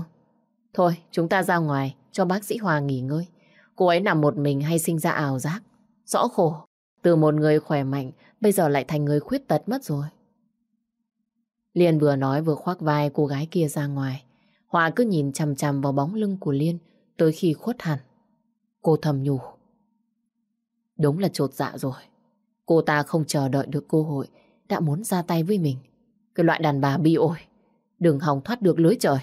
Thôi, chúng ta ra ngoài cho bác sĩ Hòa nghỉ ngơi. Cô ấy nằm một mình hay sinh ra ảo giác. Rõ khổ. Từ một người khỏe mạnh, bây giờ lại thành người khuyết tật mất rồi. Liên vừa nói vừa khoác vai cô gái kia ra ngoài. Hòa cứ nhìn chằm chằm vào bóng lưng của Liên tới khi khuất hẳn. Cô thầm nhủ. Đúng là trột dạ rồi. Cô ta không chờ đợi được cơ hội đã muốn ra tay với mình. Cái loại đàn bà bi ổi. Đừng hòng thoát được lưới trời.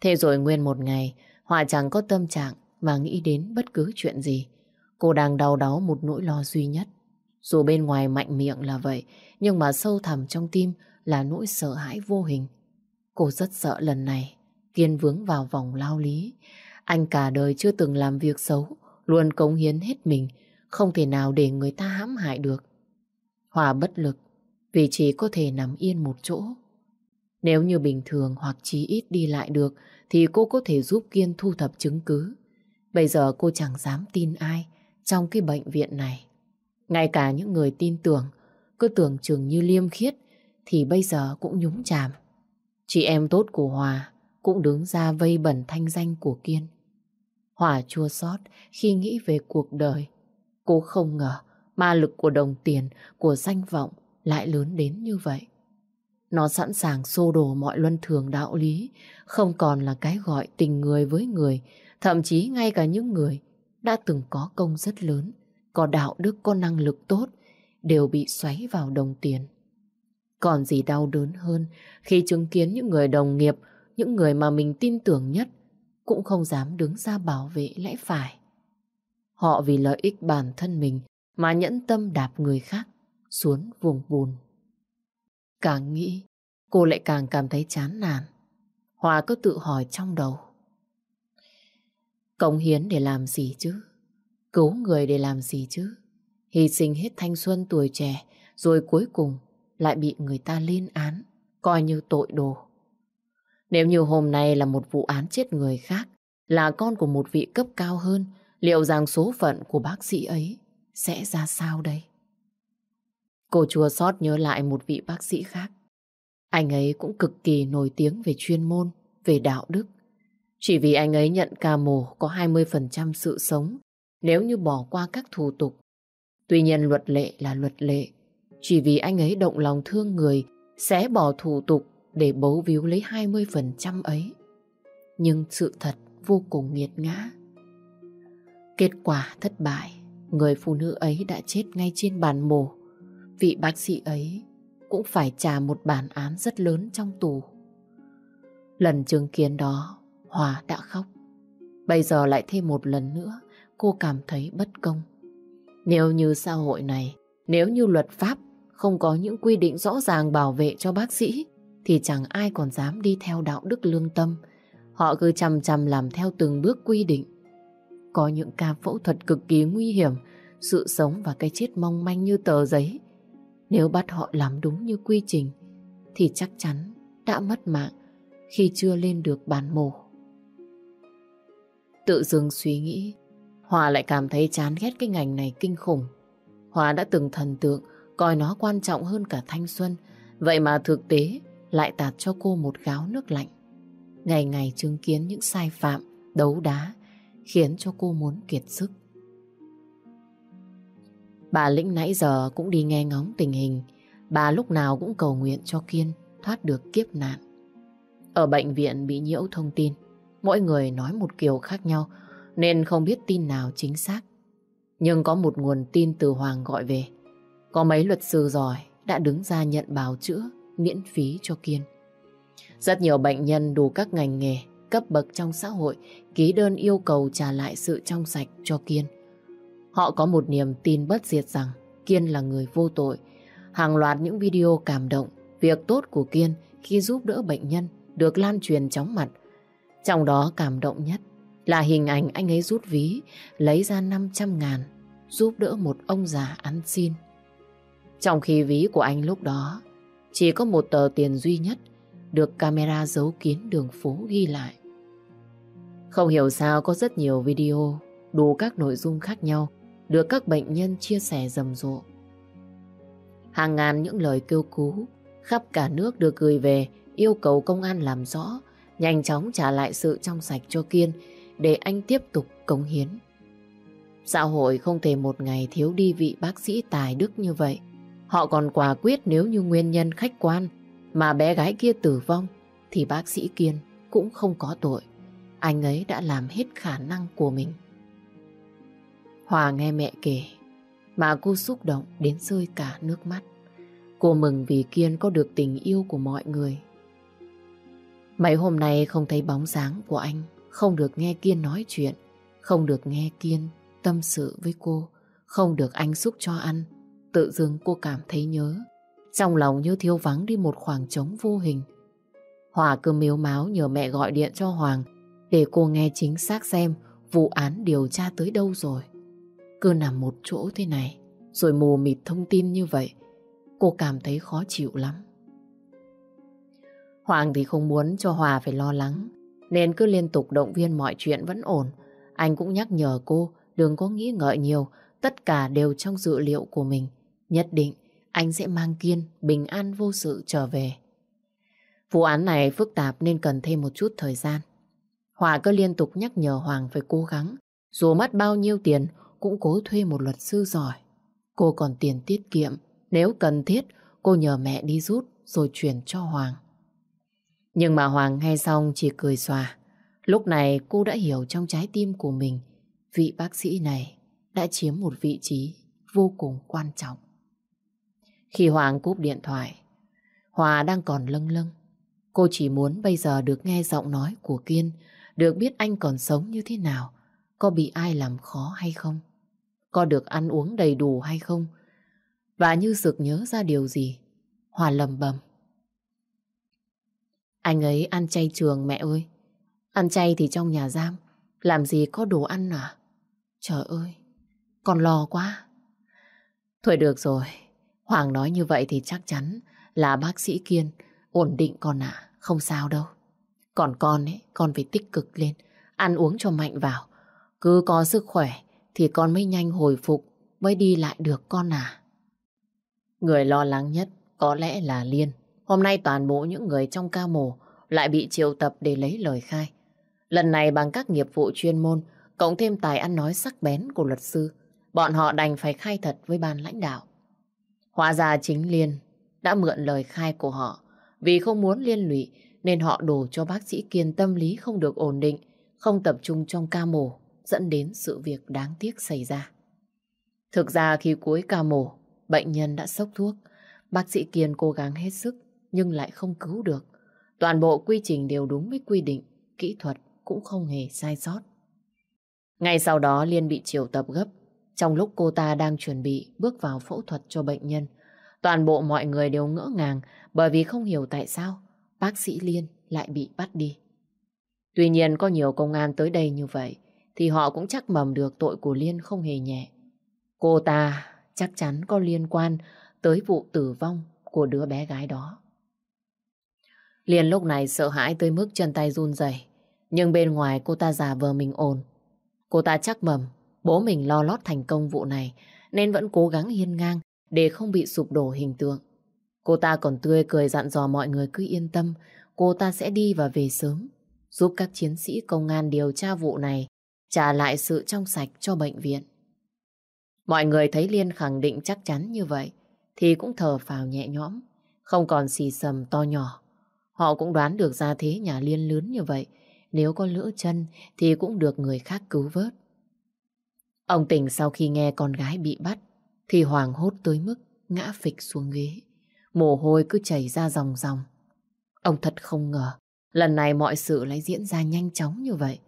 Thế rồi nguyên một ngày, Hòa chẳng có tâm trạng mà nghĩ đến bất cứ chuyện gì. Cô đang đau đáu một nỗi lo duy nhất. Dù bên ngoài mạnh miệng là vậy, nhưng mà sâu thẳm trong tim là nỗi sợ hãi vô hình. Cô rất sợ lần này, Kiên vướng vào vòng lao lý. Anh cả đời chưa từng làm việc xấu, luôn cống hiến hết mình, không thể nào để người ta hãm hại được. Hòa bất lực, vì chỉ có thể nằm yên một chỗ. Nếu như bình thường hoặc chí ít đi lại được, thì cô có thể giúp Kiên thu thập chứng cứ. Bây giờ cô chẳng dám tin ai trong cái bệnh viện này. Ngay cả những người tin tưởng, cứ tưởng chừng như liêm khiết, thì bây giờ cũng nhúng chàm. Chị em tốt của Hòa cũng đứng ra vây bẩn thanh danh của Kiên. Hòa chua xót khi nghĩ về cuộc đời. Cô không ngờ ma lực của đồng tiền, của danh vọng lại lớn đến như vậy. Nó sẵn sàng xô đổ mọi luân thường đạo lý, không còn là cái gọi tình người với người, thậm chí ngay cả những người đã từng có công rất lớn, có đạo đức, có năng lực tốt, đều bị xoáy vào đồng tiền. Còn gì đau đớn hơn khi chứng kiến những người đồng nghiệp, những người mà mình tin tưởng nhất, cũng không dám đứng ra bảo vệ lẽ phải. Họ vì lợi ích bản thân mình mà nhẫn tâm đạp người khác xuống vùng bùn. Càng nghĩ, cô lại càng cảm thấy chán nản. Hòa cứ tự hỏi trong đầu. Cống hiến để làm gì chứ? Cứu người để làm gì chứ? Hy sinh hết thanh xuân tuổi trẻ, rồi cuối cùng lại bị người ta lên án, coi như tội đồ. Nếu như hôm nay là một vụ án chết người khác, là con của một vị cấp cao hơn, liệu rằng số phận của bác sĩ ấy sẽ ra sao đây? Cô chua xót nhớ lại một vị bác sĩ khác. Anh ấy cũng cực kỳ nổi tiếng về chuyên môn, về đạo đức. Chỉ vì anh ấy nhận ca mổ có 20% sự sống nếu như bỏ qua các thủ tục. Tuy nhiên luật lệ là luật lệ. Chỉ vì anh ấy động lòng thương người sẽ bỏ thủ tục để bấu víu lấy 20% ấy. Nhưng sự thật vô cùng nghiệt ngã. Kết quả thất bại, người phụ nữ ấy đã chết ngay trên bàn mổ vị bác sĩ ấy cũng phải trả một bản án rất lớn trong tù. Lần chứng kiến đó, Hòa đã khóc. Bây giờ lại thêm một lần nữa, cô cảm thấy bất công. Nếu như xã hội này Nếu như luật pháp không có những quy định rõ ràng bảo vệ cho bác sĩ, thì chẳng ai còn dám đi theo đạo đức lương tâm. Họ cứ chăm chăm làm theo từng bước quy định. Có những ca phẫu thuật cực kỳ nguy hiểm, sự sống và cái chết mong manh như tờ giấy. Nếu bắt họ làm đúng như quy trình, thì chắc chắn đã mất mạng khi chưa lên được bàn mổ. Tự dưng suy nghĩ, Hòa lại cảm thấy chán ghét cái ngành này kinh khủng. Hòa đã từng thần tượng, coi nó quan trọng hơn cả thanh xuân. Vậy mà thực tế lại tạt cho cô một gáo nước lạnh. Ngày ngày chứng kiến những sai phạm, đấu đá, khiến cho cô muốn kiệt sức. Bà Lĩnh nãy giờ cũng đi nghe ngóng tình hình. Bà lúc nào cũng cầu nguyện cho Kiên thoát được kiếp nạn. Ở bệnh viện bị nhiễu thông tin, mỗi người nói một kiểu khác nhau nên không biết tin nào chính xác. Nhưng có một nguồn tin từ Hoàng gọi về. Có mấy luật sư giỏi đã đứng ra nhận bào chữa miễn phí cho Kiên. Rất nhiều bệnh nhân đủ các ngành nghề, cấp bậc trong xã hội ký đơn yêu cầu trả lại sự trong sạch cho Kiên. Họ có một niềm tin bất diệt rằng Kiên là người vô tội. Hàng loạt những video cảm động, việc tốt của Kiên khi giúp đỡ bệnh nhân được lan truyền chóng mặt. Trong đó cảm động nhất là hình ảnh anh ấy rút ví, lấy ra 500 ngàn, giúp đỡ một ông già ăn xin. Trong khi ví của anh lúc đó chỉ có một tờ tiền duy nhất được camera giấu kín đường phố ghi lại. Không hiểu sao có rất nhiều video đủ các nội dung khác nhau được các bệnh nhân chia sẻ rầm rộ. Hàng ngàn những lời kêu cứu khắp cả nước được gửi về yêu cầu công an làm rõ, nhanh chóng trả lại sự trong sạch cho Kiên để anh tiếp tục cống hiến. Xã hội không thể một ngày thiếu đi vị bác sĩ tài đức như vậy. Họ còn quả quyết nếu như nguyên nhân khách quan mà bé gái kia tử vong thì bác sĩ Kiên cũng không có tội. Anh ấy đã làm hết khả năng của mình. Hòa nghe mẹ kể mà cô xúc động đến rơi cả nước mắt. Cô mừng vì Kiên có được tình yêu của mọi người. Mấy hôm nay không thấy bóng dáng của anh, không được nghe Kiên nói chuyện, không được nghe Kiên tâm sự với cô, không được anh xúc cho ăn. Tự dưng cô cảm thấy nhớ, trong lòng như thiếu vắng đi một khoảng trống vô hình. Hòa cứ miếu máu nhờ mẹ gọi điện cho Hoàng để cô nghe chính xác xem vụ án điều tra tới đâu rồi. Cứ nằm một chỗ thế này, rồi mù mịt thông tin như vậy, cô cảm thấy khó chịu lắm. Hoàng thì không muốn cho Hòa phải lo lắng, nên cứ liên tục động viên mọi chuyện vẫn ổn. Anh cũng nhắc nhở cô đừng có nghĩ ngợi nhiều, tất cả đều trong dự liệu của mình. Nhất định anh sẽ mang Kiên bình an vô sự trở về. Vụ án này phức tạp nên cần thêm một chút thời gian. Hòa cứ liên tục nhắc nhở Hoàng phải cố gắng. Dù mất bao nhiêu tiền cũng cố thuê một luật sư giỏi. Cô còn tiền tiết kiệm. Nếu cần thiết, cô nhờ mẹ đi rút rồi chuyển cho Hoàng. Nhưng mà Hoàng nghe xong chỉ cười xòa. Lúc này cô đã hiểu trong trái tim của mình vị bác sĩ này đã chiếm một vị trí vô cùng quan trọng. Khi Hoàng cúp điện thoại, Hòa đang còn lâng lâng. Cô chỉ muốn bây giờ được nghe giọng nói của Kiên, được biết anh còn sống như thế nào, có bị ai làm khó hay không, có được ăn uống đầy đủ hay không. Và như sực nhớ ra điều gì, Hòa lầm bầm. Anh ấy ăn chay trường mẹ ơi. Ăn chay thì trong nhà giam, làm gì có đồ ăn à? Trời ơi, con lo quá. Thôi được rồi, Hoàng nói như vậy thì chắc chắn là bác sĩ Kiên ổn định con ạ, không sao đâu. Còn con ấy, con phải tích cực lên, ăn uống cho mạnh vào. Cứ có sức khỏe thì con mới nhanh hồi phục, mới đi lại được con à. Người lo lắng nhất có lẽ là Liên. Hôm nay toàn bộ những người trong ca mổ lại bị triệu tập để lấy lời khai. Lần này bằng các nghiệp vụ chuyên môn, cộng thêm tài ăn nói sắc bén của luật sư, bọn họ đành phải khai thật với ban lãnh đạo. Hóa ra chính Liên đã mượn lời khai của họ. Vì không muốn liên lụy nên họ đổ cho bác sĩ Kiên tâm lý không được ổn định, không tập trung trong ca mổ, dẫn đến sự việc đáng tiếc xảy ra. Thực ra khi cuối ca mổ, bệnh nhân đã sốc thuốc. Bác sĩ Kiên cố gắng hết sức nhưng lại không cứu được. Toàn bộ quy trình đều đúng với quy định, kỹ thuật cũng không hề sai sót. Ngay sau đó Liên bị triệu tập gấp. trong lúc cô ta đang chuẩn bị bước vào phẫu thuật cho bệnh nhân. Toàn bộ mọi người đều ngỡ ngàng bởi vì không hiểu tại sao bác sĩ Liên lại bị bắt đi. Tuy nhiên có nhiều công an tới đây như vậy thì họ cũng chắc mầm được tội của Liên không hề nhẹ. Cô ta chắc chắn có liên quan tới vụ tử vong của đứa bé gái đó. Liên lúc này sợ hãi tới mức chân tay run rẩy, nhưng bên ngoài cô ta giả vờ mình ổn. Cô ta chắc mầm bố mình lo lót thành công vụ này nên vẫn cố gắng hiên ngang để không bị sụp đổ hình tượng. Cô ta còn tươi cười dặn dò mọi người cứ yên tâm, cô ta sẽ đi và về sớm, giúp các chiến sĩ công an điều tra vụ này, trả lại sự trong sạch cho bệnh viện. Mọi người thấy Liên khẳng định chắc chắn như vậy, thì cũng thở phào nhẹ nhõm, không còn xì sầm to nhỏ. Họ cũng đoán được ra thế nhà Liên lớn như vậy, nếu có lỡ chân thì cũng được người khác cứu vớt. Ông tỉnh sau khi nghe con gái bị bắt, thì hoàng hốt tới mức ngã phịch xuống ghế. Mồ hôi cứ chảy ra dòng dòng. Ông thật không ngờ, lần này mọi sự lại diễn ra nhanh chóng như vậy.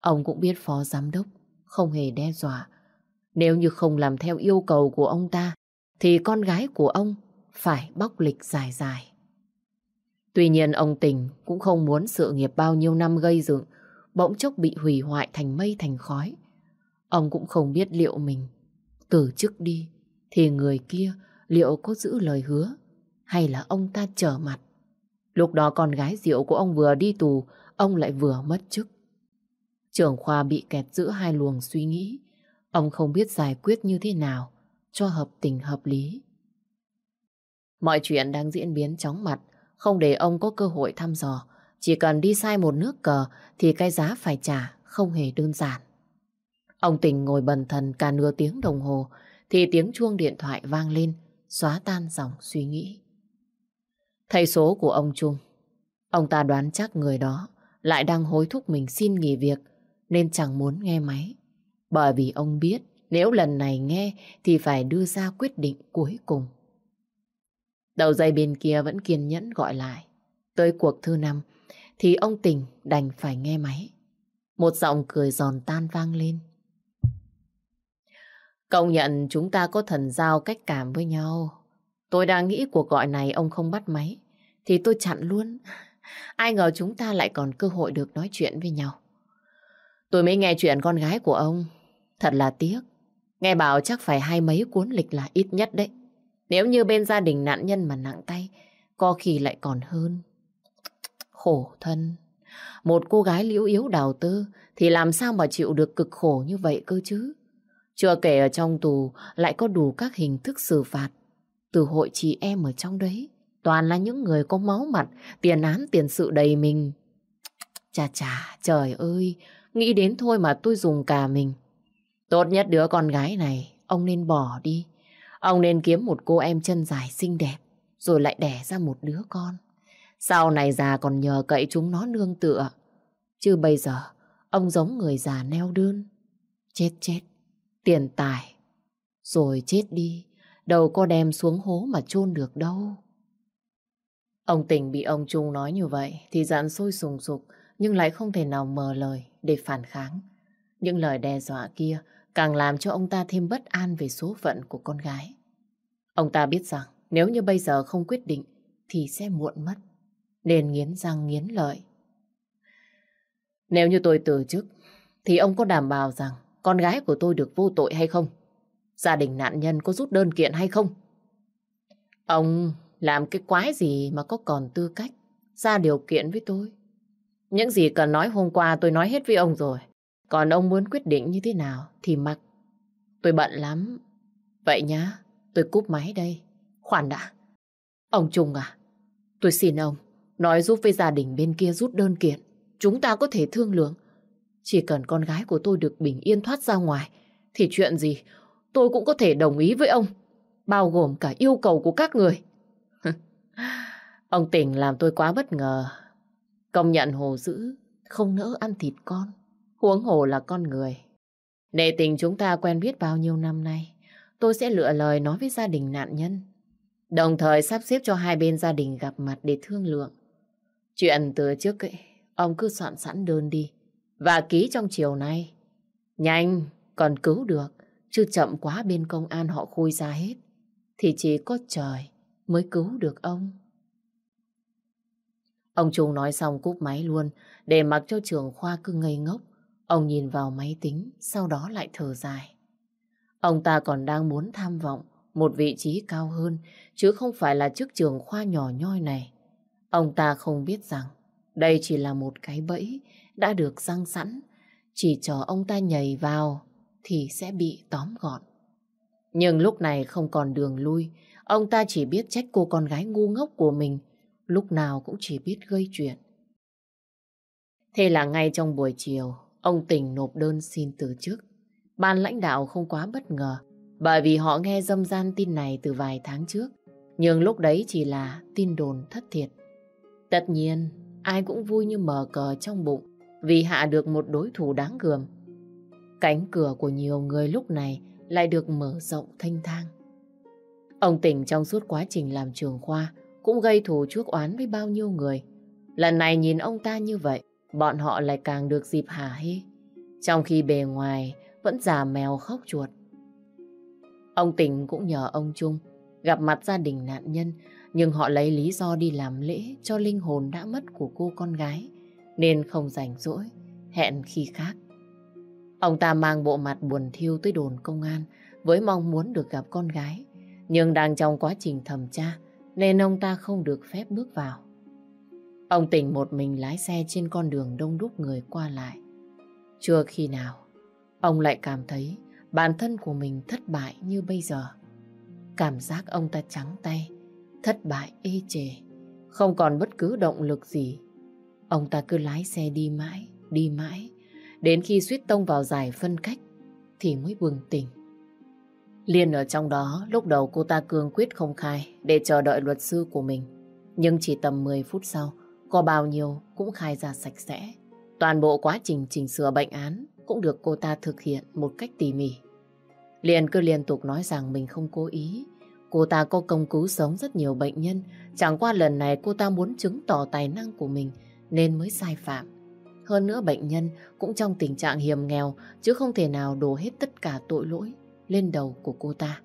Ông cũng biết phó giám đốc không hề đe dọa. Nếu như không làm theo yêu cầu của ông ta, thì con gái của ông phải bóc lịch dài dài. Tuy nhiên ông Tình cũng không muốn sự nghiệp bao nhiêu năm gây dựng bỗng chốc bị hủy hoại thành mây thành khói. Ông cũng không biết liệu mình từ chức đi thì người kia liệu có giữ lời hứa hay là ông ta trở mặt. Lúc đó con gái Diệu của ông vừa đi tù, ông lại vừa mất chức. Trưởng khoa bị kẹt giữa hai luồng suy nghĩ. Ông không biết giải quyết như thế nào cho hợp tình hợp lý. Mọi chuyện đang diễn biến chóng mặt, không để ông có cơ hội thăm dò. Chỉ cần đi sai một nước cờ thì cái giá phải trả không hề đơn giản. Ông tỉnh ngồi bần thần cả nửa tiếng đồng hồ thì tiếng chuông điện thoại vang lên, xóa tan dòng suy nghĩ. Thầy số của ông Trung. Ông ta đoán chắc người đó lại đang hối thúc mình xin nghỉ việc, nên chẳng muốn nghe máy. Bởi vì ông biết nếu lần này nghe thì phải đưa ra quyết định cuối cùng. Đầu dây bên kia vẫn kiên nhẫn gọi lại. Tới cuộc thư năm thì ông tình đành phải nghe máy. Một giọng cười giòn tan vang lên. Công nhận chúng ta có thần giao cách cảm với nhau. Tôi đang nghĩ cuộc gọi này ông không bắt máy. Thì tôi chặn luôn. Ai ngờ chúng ta lại còn cơ hội được nói chuyện với nhau. Tôi mới nghe chuyện con gái của ông. Thật là tiếc. Nghe bảo chắc phải hai mấy cuốn lịch là ít nhất đấy. Nếu như bên gia đình nạn nhân mà nặng tay, có khi lại còn hơn. Khổ thân. Một cô gái liễu yếu đào tơ thì làm sao mà chịu được cực khổ như vậy cơ chứ? Chưa kể ở trong tù lại có đủ các hình thức xử phạt. Từ hội chị em ở trong đấy, toàn là những người có máu mặt, tiền án tiền sự đầy mình. Chà chà, trời ơi, nghĩ đến thôi mà tôi dùng cả mình. Tốt nhất đứa con gái này, ông nên bỏ đi. Ông nên kiếm một cô em chân dài xinh đẹp, rồi lại đẻ ra một đứa con. Sau này già còn nhờ cậy chúng nó nương tựa. Chứ bây giờ, ông giống người già neo đơn. Chết chết tiền tài. Rồi chết đi, đâu có đem xuống hố mà chôn được đâu. Ông Tình bị ông Trung nói như vậy thì giận sôi sùng sục nhưng lại không thể nào mờ lời để phản kháng. Những lời đe dọa kia càng làm cho ông ta thêm bất an về số phận của con gái. Ông ta biết rằng nếu như bây giờ không quyết định thì sẽ muộn mất, nên nghiến răng nghiến lợi. Nếu như tôi từ chức thì ông có đảm bảo rằng con gái của tôi được vô tội hay không? Gia đình nạn nhân có rút đơn kiện hay không? Ông làm cái quái gì mà có còn tư cách ra điều kiện với tôi? Những gì cần nói hôm qua tôi nói hết với ông rồi. Còn ông muốn quyết định như thế nào thì mặc. Tôi bận lắm. Vậy nhá, tôi cúp máy đây. Khoan đã. Ông Trung à, tôi xin ông, nói giúp với gia đình bên kia rút đơn kiện. Chúng ta có thể thương lượng. Chỉ cần con gái của tôi được bình yên thoát ra ngoài, thì chuyện gì tôi cũng có thể đồng ý với ông, bao gồm cả yêu cầu của các người. ông tỉnh làm tôi quá bất ngờ. Công nhận hồ dữ, không nỡ ăn thịt con, huống hồ là con người. Nệ tình chúng ta quen biết bao nhiêu năm nay, tôi sẽ lựa lời nói với gia đình nạn nhân. Đồng thời sắp xếp cho hai bên gia đình gặp mặt để thương lượng. Chuyện từ trước ấy, ông cứ soạn sẵn đơn đi và ký trong chiều nay. Nhanh, còn cứu được, chứ chậm quá bên công an họ khui ra hết, thì chỉ có trời mới cứu được ông. Ông Trung nói xong cúp máy luôn, để mặc cho trường khoa cứ ngây ngốc. Ông nhìn vào máy tính, sau đó lại thở dài. Ông ta còn đang muốn tham vọng một vị trí cao hơn, chứ không phải là chức trường khoa nhỏ nhoi này. Ông ta không biết rằng đây chỉ là một cái bẫy đã được răng sẵn, chỉ chờ ông ta nhảy vào thì sẽ bị tóm gọn. Nhưng lúc này không còn đường lui, ông ta chỉ biết trách cô con gái ngu ngốc của mình, lúc nào cũng chỉ biết gây chuyện. Thế là ngay trong buổi chiều, ông Tình nộp đơn xin từ chức. Ban lãnh đạo không quá bất ngờ, bởi vì họ nghe dâm gian tin này từ vài tháng trước. Nhưng lúc đấy chỉ là tin đồn thất thiệt. Tất nhiên, ai cũng vui như mở cờ trong bụng vì hạ được một đối thủ đáng gườm. Cánh cửa của nhiều người lúc này lại được mở rộng thanh thang. Ông tỉnh trong suốt quá trình làm trường khoa cũng gây thù chuốc oán với bao nhiêu người. Lần này nhìn ông ta như vậy, bọn họ lại càng được dịp hả hê. Trong khi bề ngoài vẫn già mèo khóc chuột. Ông tỉnh cũng nhờ ông Trung gặp mặt gia đình nạn nhân, nhưng họ lấy lý do đi làm lễ cho linh hồn đã mất của cô con gái, nên không rảnh rỗi, hẹn khi khác. Ông ta mang bộ mặt buồn thiêu tới đồn công an với mong muốn được gặp con gái, nhưng đang trong quá trình thẩm tra nên ông ta không được phép bước vào. Ông tỉnh một mình lái xe trên con đường đông đúc người qua lại. Chưa khi nào, ông lại cảm thấy bản thân của mình thất bại như bây giờ. Cảm giác ông ta trắng tay, thất bại ê chề, không còn bất cứ động lực gì. Ông ta cứ lái xe đi mãi, đi mãi, đến khi suýt tông vào giải phân cách thì mới bừng tỉnh. Liên ở trong đó, lúc đầu cô ta cương quyết không khai để chờ đợi luật sư của mình. Nhưng chỉ tầm 10 phút sau, có bao nhiêu cũng khai ra sạch sẽ. Toàn bộ quá trình chỉnh sửa bệnh án cũng được cô ta thực hiện một cách tỉ mỉ. Liên cứ liên tục nói rằng mình không cố ý. Cô ta có công cứu sống rất nhiều bệnh nhân. Chẳng qua lần này cô ta muốn chứng tỏ tài năng của mình nên mới sai phạm. Hơn nữa bệnh nhân cũng trong tình trạng hiểm nghèo chứ không thể nào đổ hết tất cả tội lỗi lên đầu của cô ta.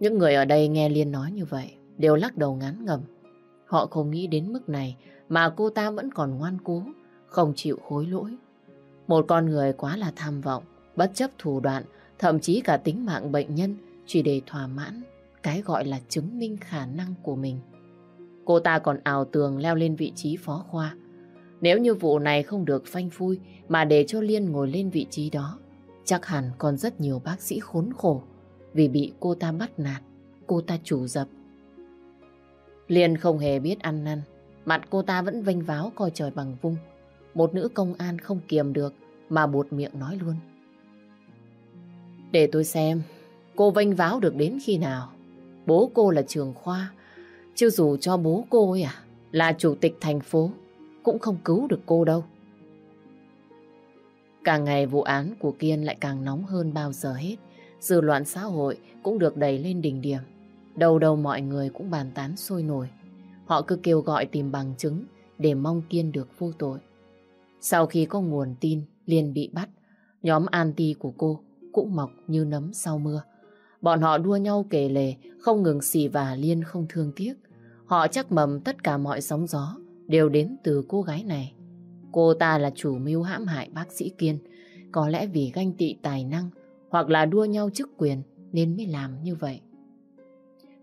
Những người ở đây nghe Liên nói như vậy đều lắc đầu ngán ngẩm. Họ không nghĩ đến mức này mà cô ta vẫn còn ngoan cố, không chịu hối lỗi. Một con người quá là tham vọng, bất chấp thủ đoạn, thậm chí cả tính mạng bệnh nhân chỉ để thỏa mãn cái gọi là chứng minh khả năng của mình. Cô ta còn ảo tường leo lên vị trí phó khoa. Nếu như vụ này không được phanh phui mà để cho Liên ngồi lên vị trí đó, chắc hẳn còn rất nhiều bác sĩ khốn khổ vì bị cô ta bắt nạt, cô ta chủ dập. Liên không hề biết ăn năn, mặt cô ta vẫn vênh váo coi trời bằng vung. Một nữ công an không kiềm được mà buột miệng nói luôn. Để tôi xem, cô vênh váo được đến khi nào? Bố cô là trường khoa, chứ dù cho bố cô ấy à, là chủ tịch thành phố, cũng không cứu được cô đâu. Càng ngày vụ án của Kiên lại càng nóng hơn bao giờ hết. Dư loạn xã hội cũng được đẩy lên đỉnh điểm. Đầu đầu mọi người cũng bàn tán sôi nổi. Họ cứ kêu gọi tìm bằng chứng để mong Kiên được vô tội. Sau khi có nguồn tin liền bị bắt, nhóm anti của cô cũng mọc như nấm sau mưa. Bọn họ đua nhau kể lề, không ngừng xì và Liên không thương tiếc. Họ chắc mầm tất cả mọi sóng gió đều đến từ cô gái này. Cô ta là chủ mưu hãm hại bác sĩ Kiên, có lẽ vì ganh tị tài năng hoặc là đua nhau chức quyền nên mới làm như vậy.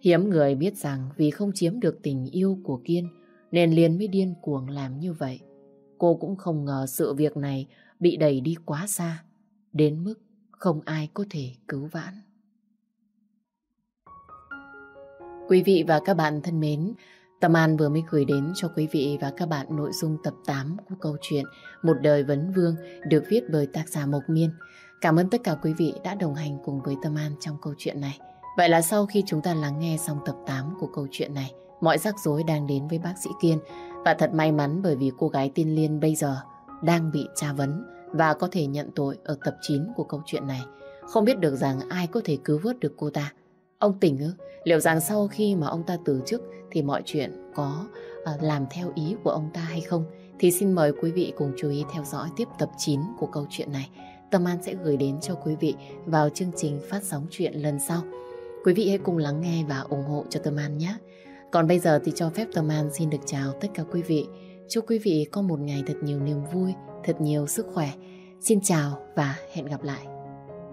Hiếm người biết rằng vì không chiếm được tình yêu của Kiên nên liền mới điên cuồng làm như vậy. Cô cũng không ngờ sự việc này bị đẩy đi quá xa, đến mức không ai có thể cứu vãn. Quý vị và các bạn thân mến, Tâm An vừa mới gửi đến cho quý vị và các bạn nội dung tập 8 của câu chuyện Một đời vấn vương được viết bởi tác giả Mộc Miên. Cảm ơn tất cả quý vị đã đồng hành cùng với Tâm An trong câu chuyện này. Vậy là sau khi chúng ta lắng nghe xong tập 8 của câu chuyện này, mọi rắc rối đang đến với bác sĩ Kiên. Và thật may mắn bởi vì cô gái tiên Liên bây giờ đang bị tra vấn và có thể nhận tội ở tập 9 của câu chuyện này. Không biết được rằng ai có thể cứu vớt được cô ta. Ông tỉnh ư? Liệu rằng sau khi mà ông ta từ chức thì mọi chuyện có uh, làm theo ý của ông ta hay không? Thì xin mời quý vị cùng chú ý theo dõi tiếp tập 9 của câu chuyện này. Tâm An sẽ gửi đến cho quý vị vào chương trình phát sóng chuyện lần sau. Quý vị hãy cùng lắng nghe và ủng hộ cho Tâm An nhé. Còn bây giờ thì cho phép Tâm An xin được chào tất cả quý vị. Chúc quý vị có một ngày thật nhiều niềm vui, thật nhiều sức khỏe. Xin chào và hẹn gặp lại.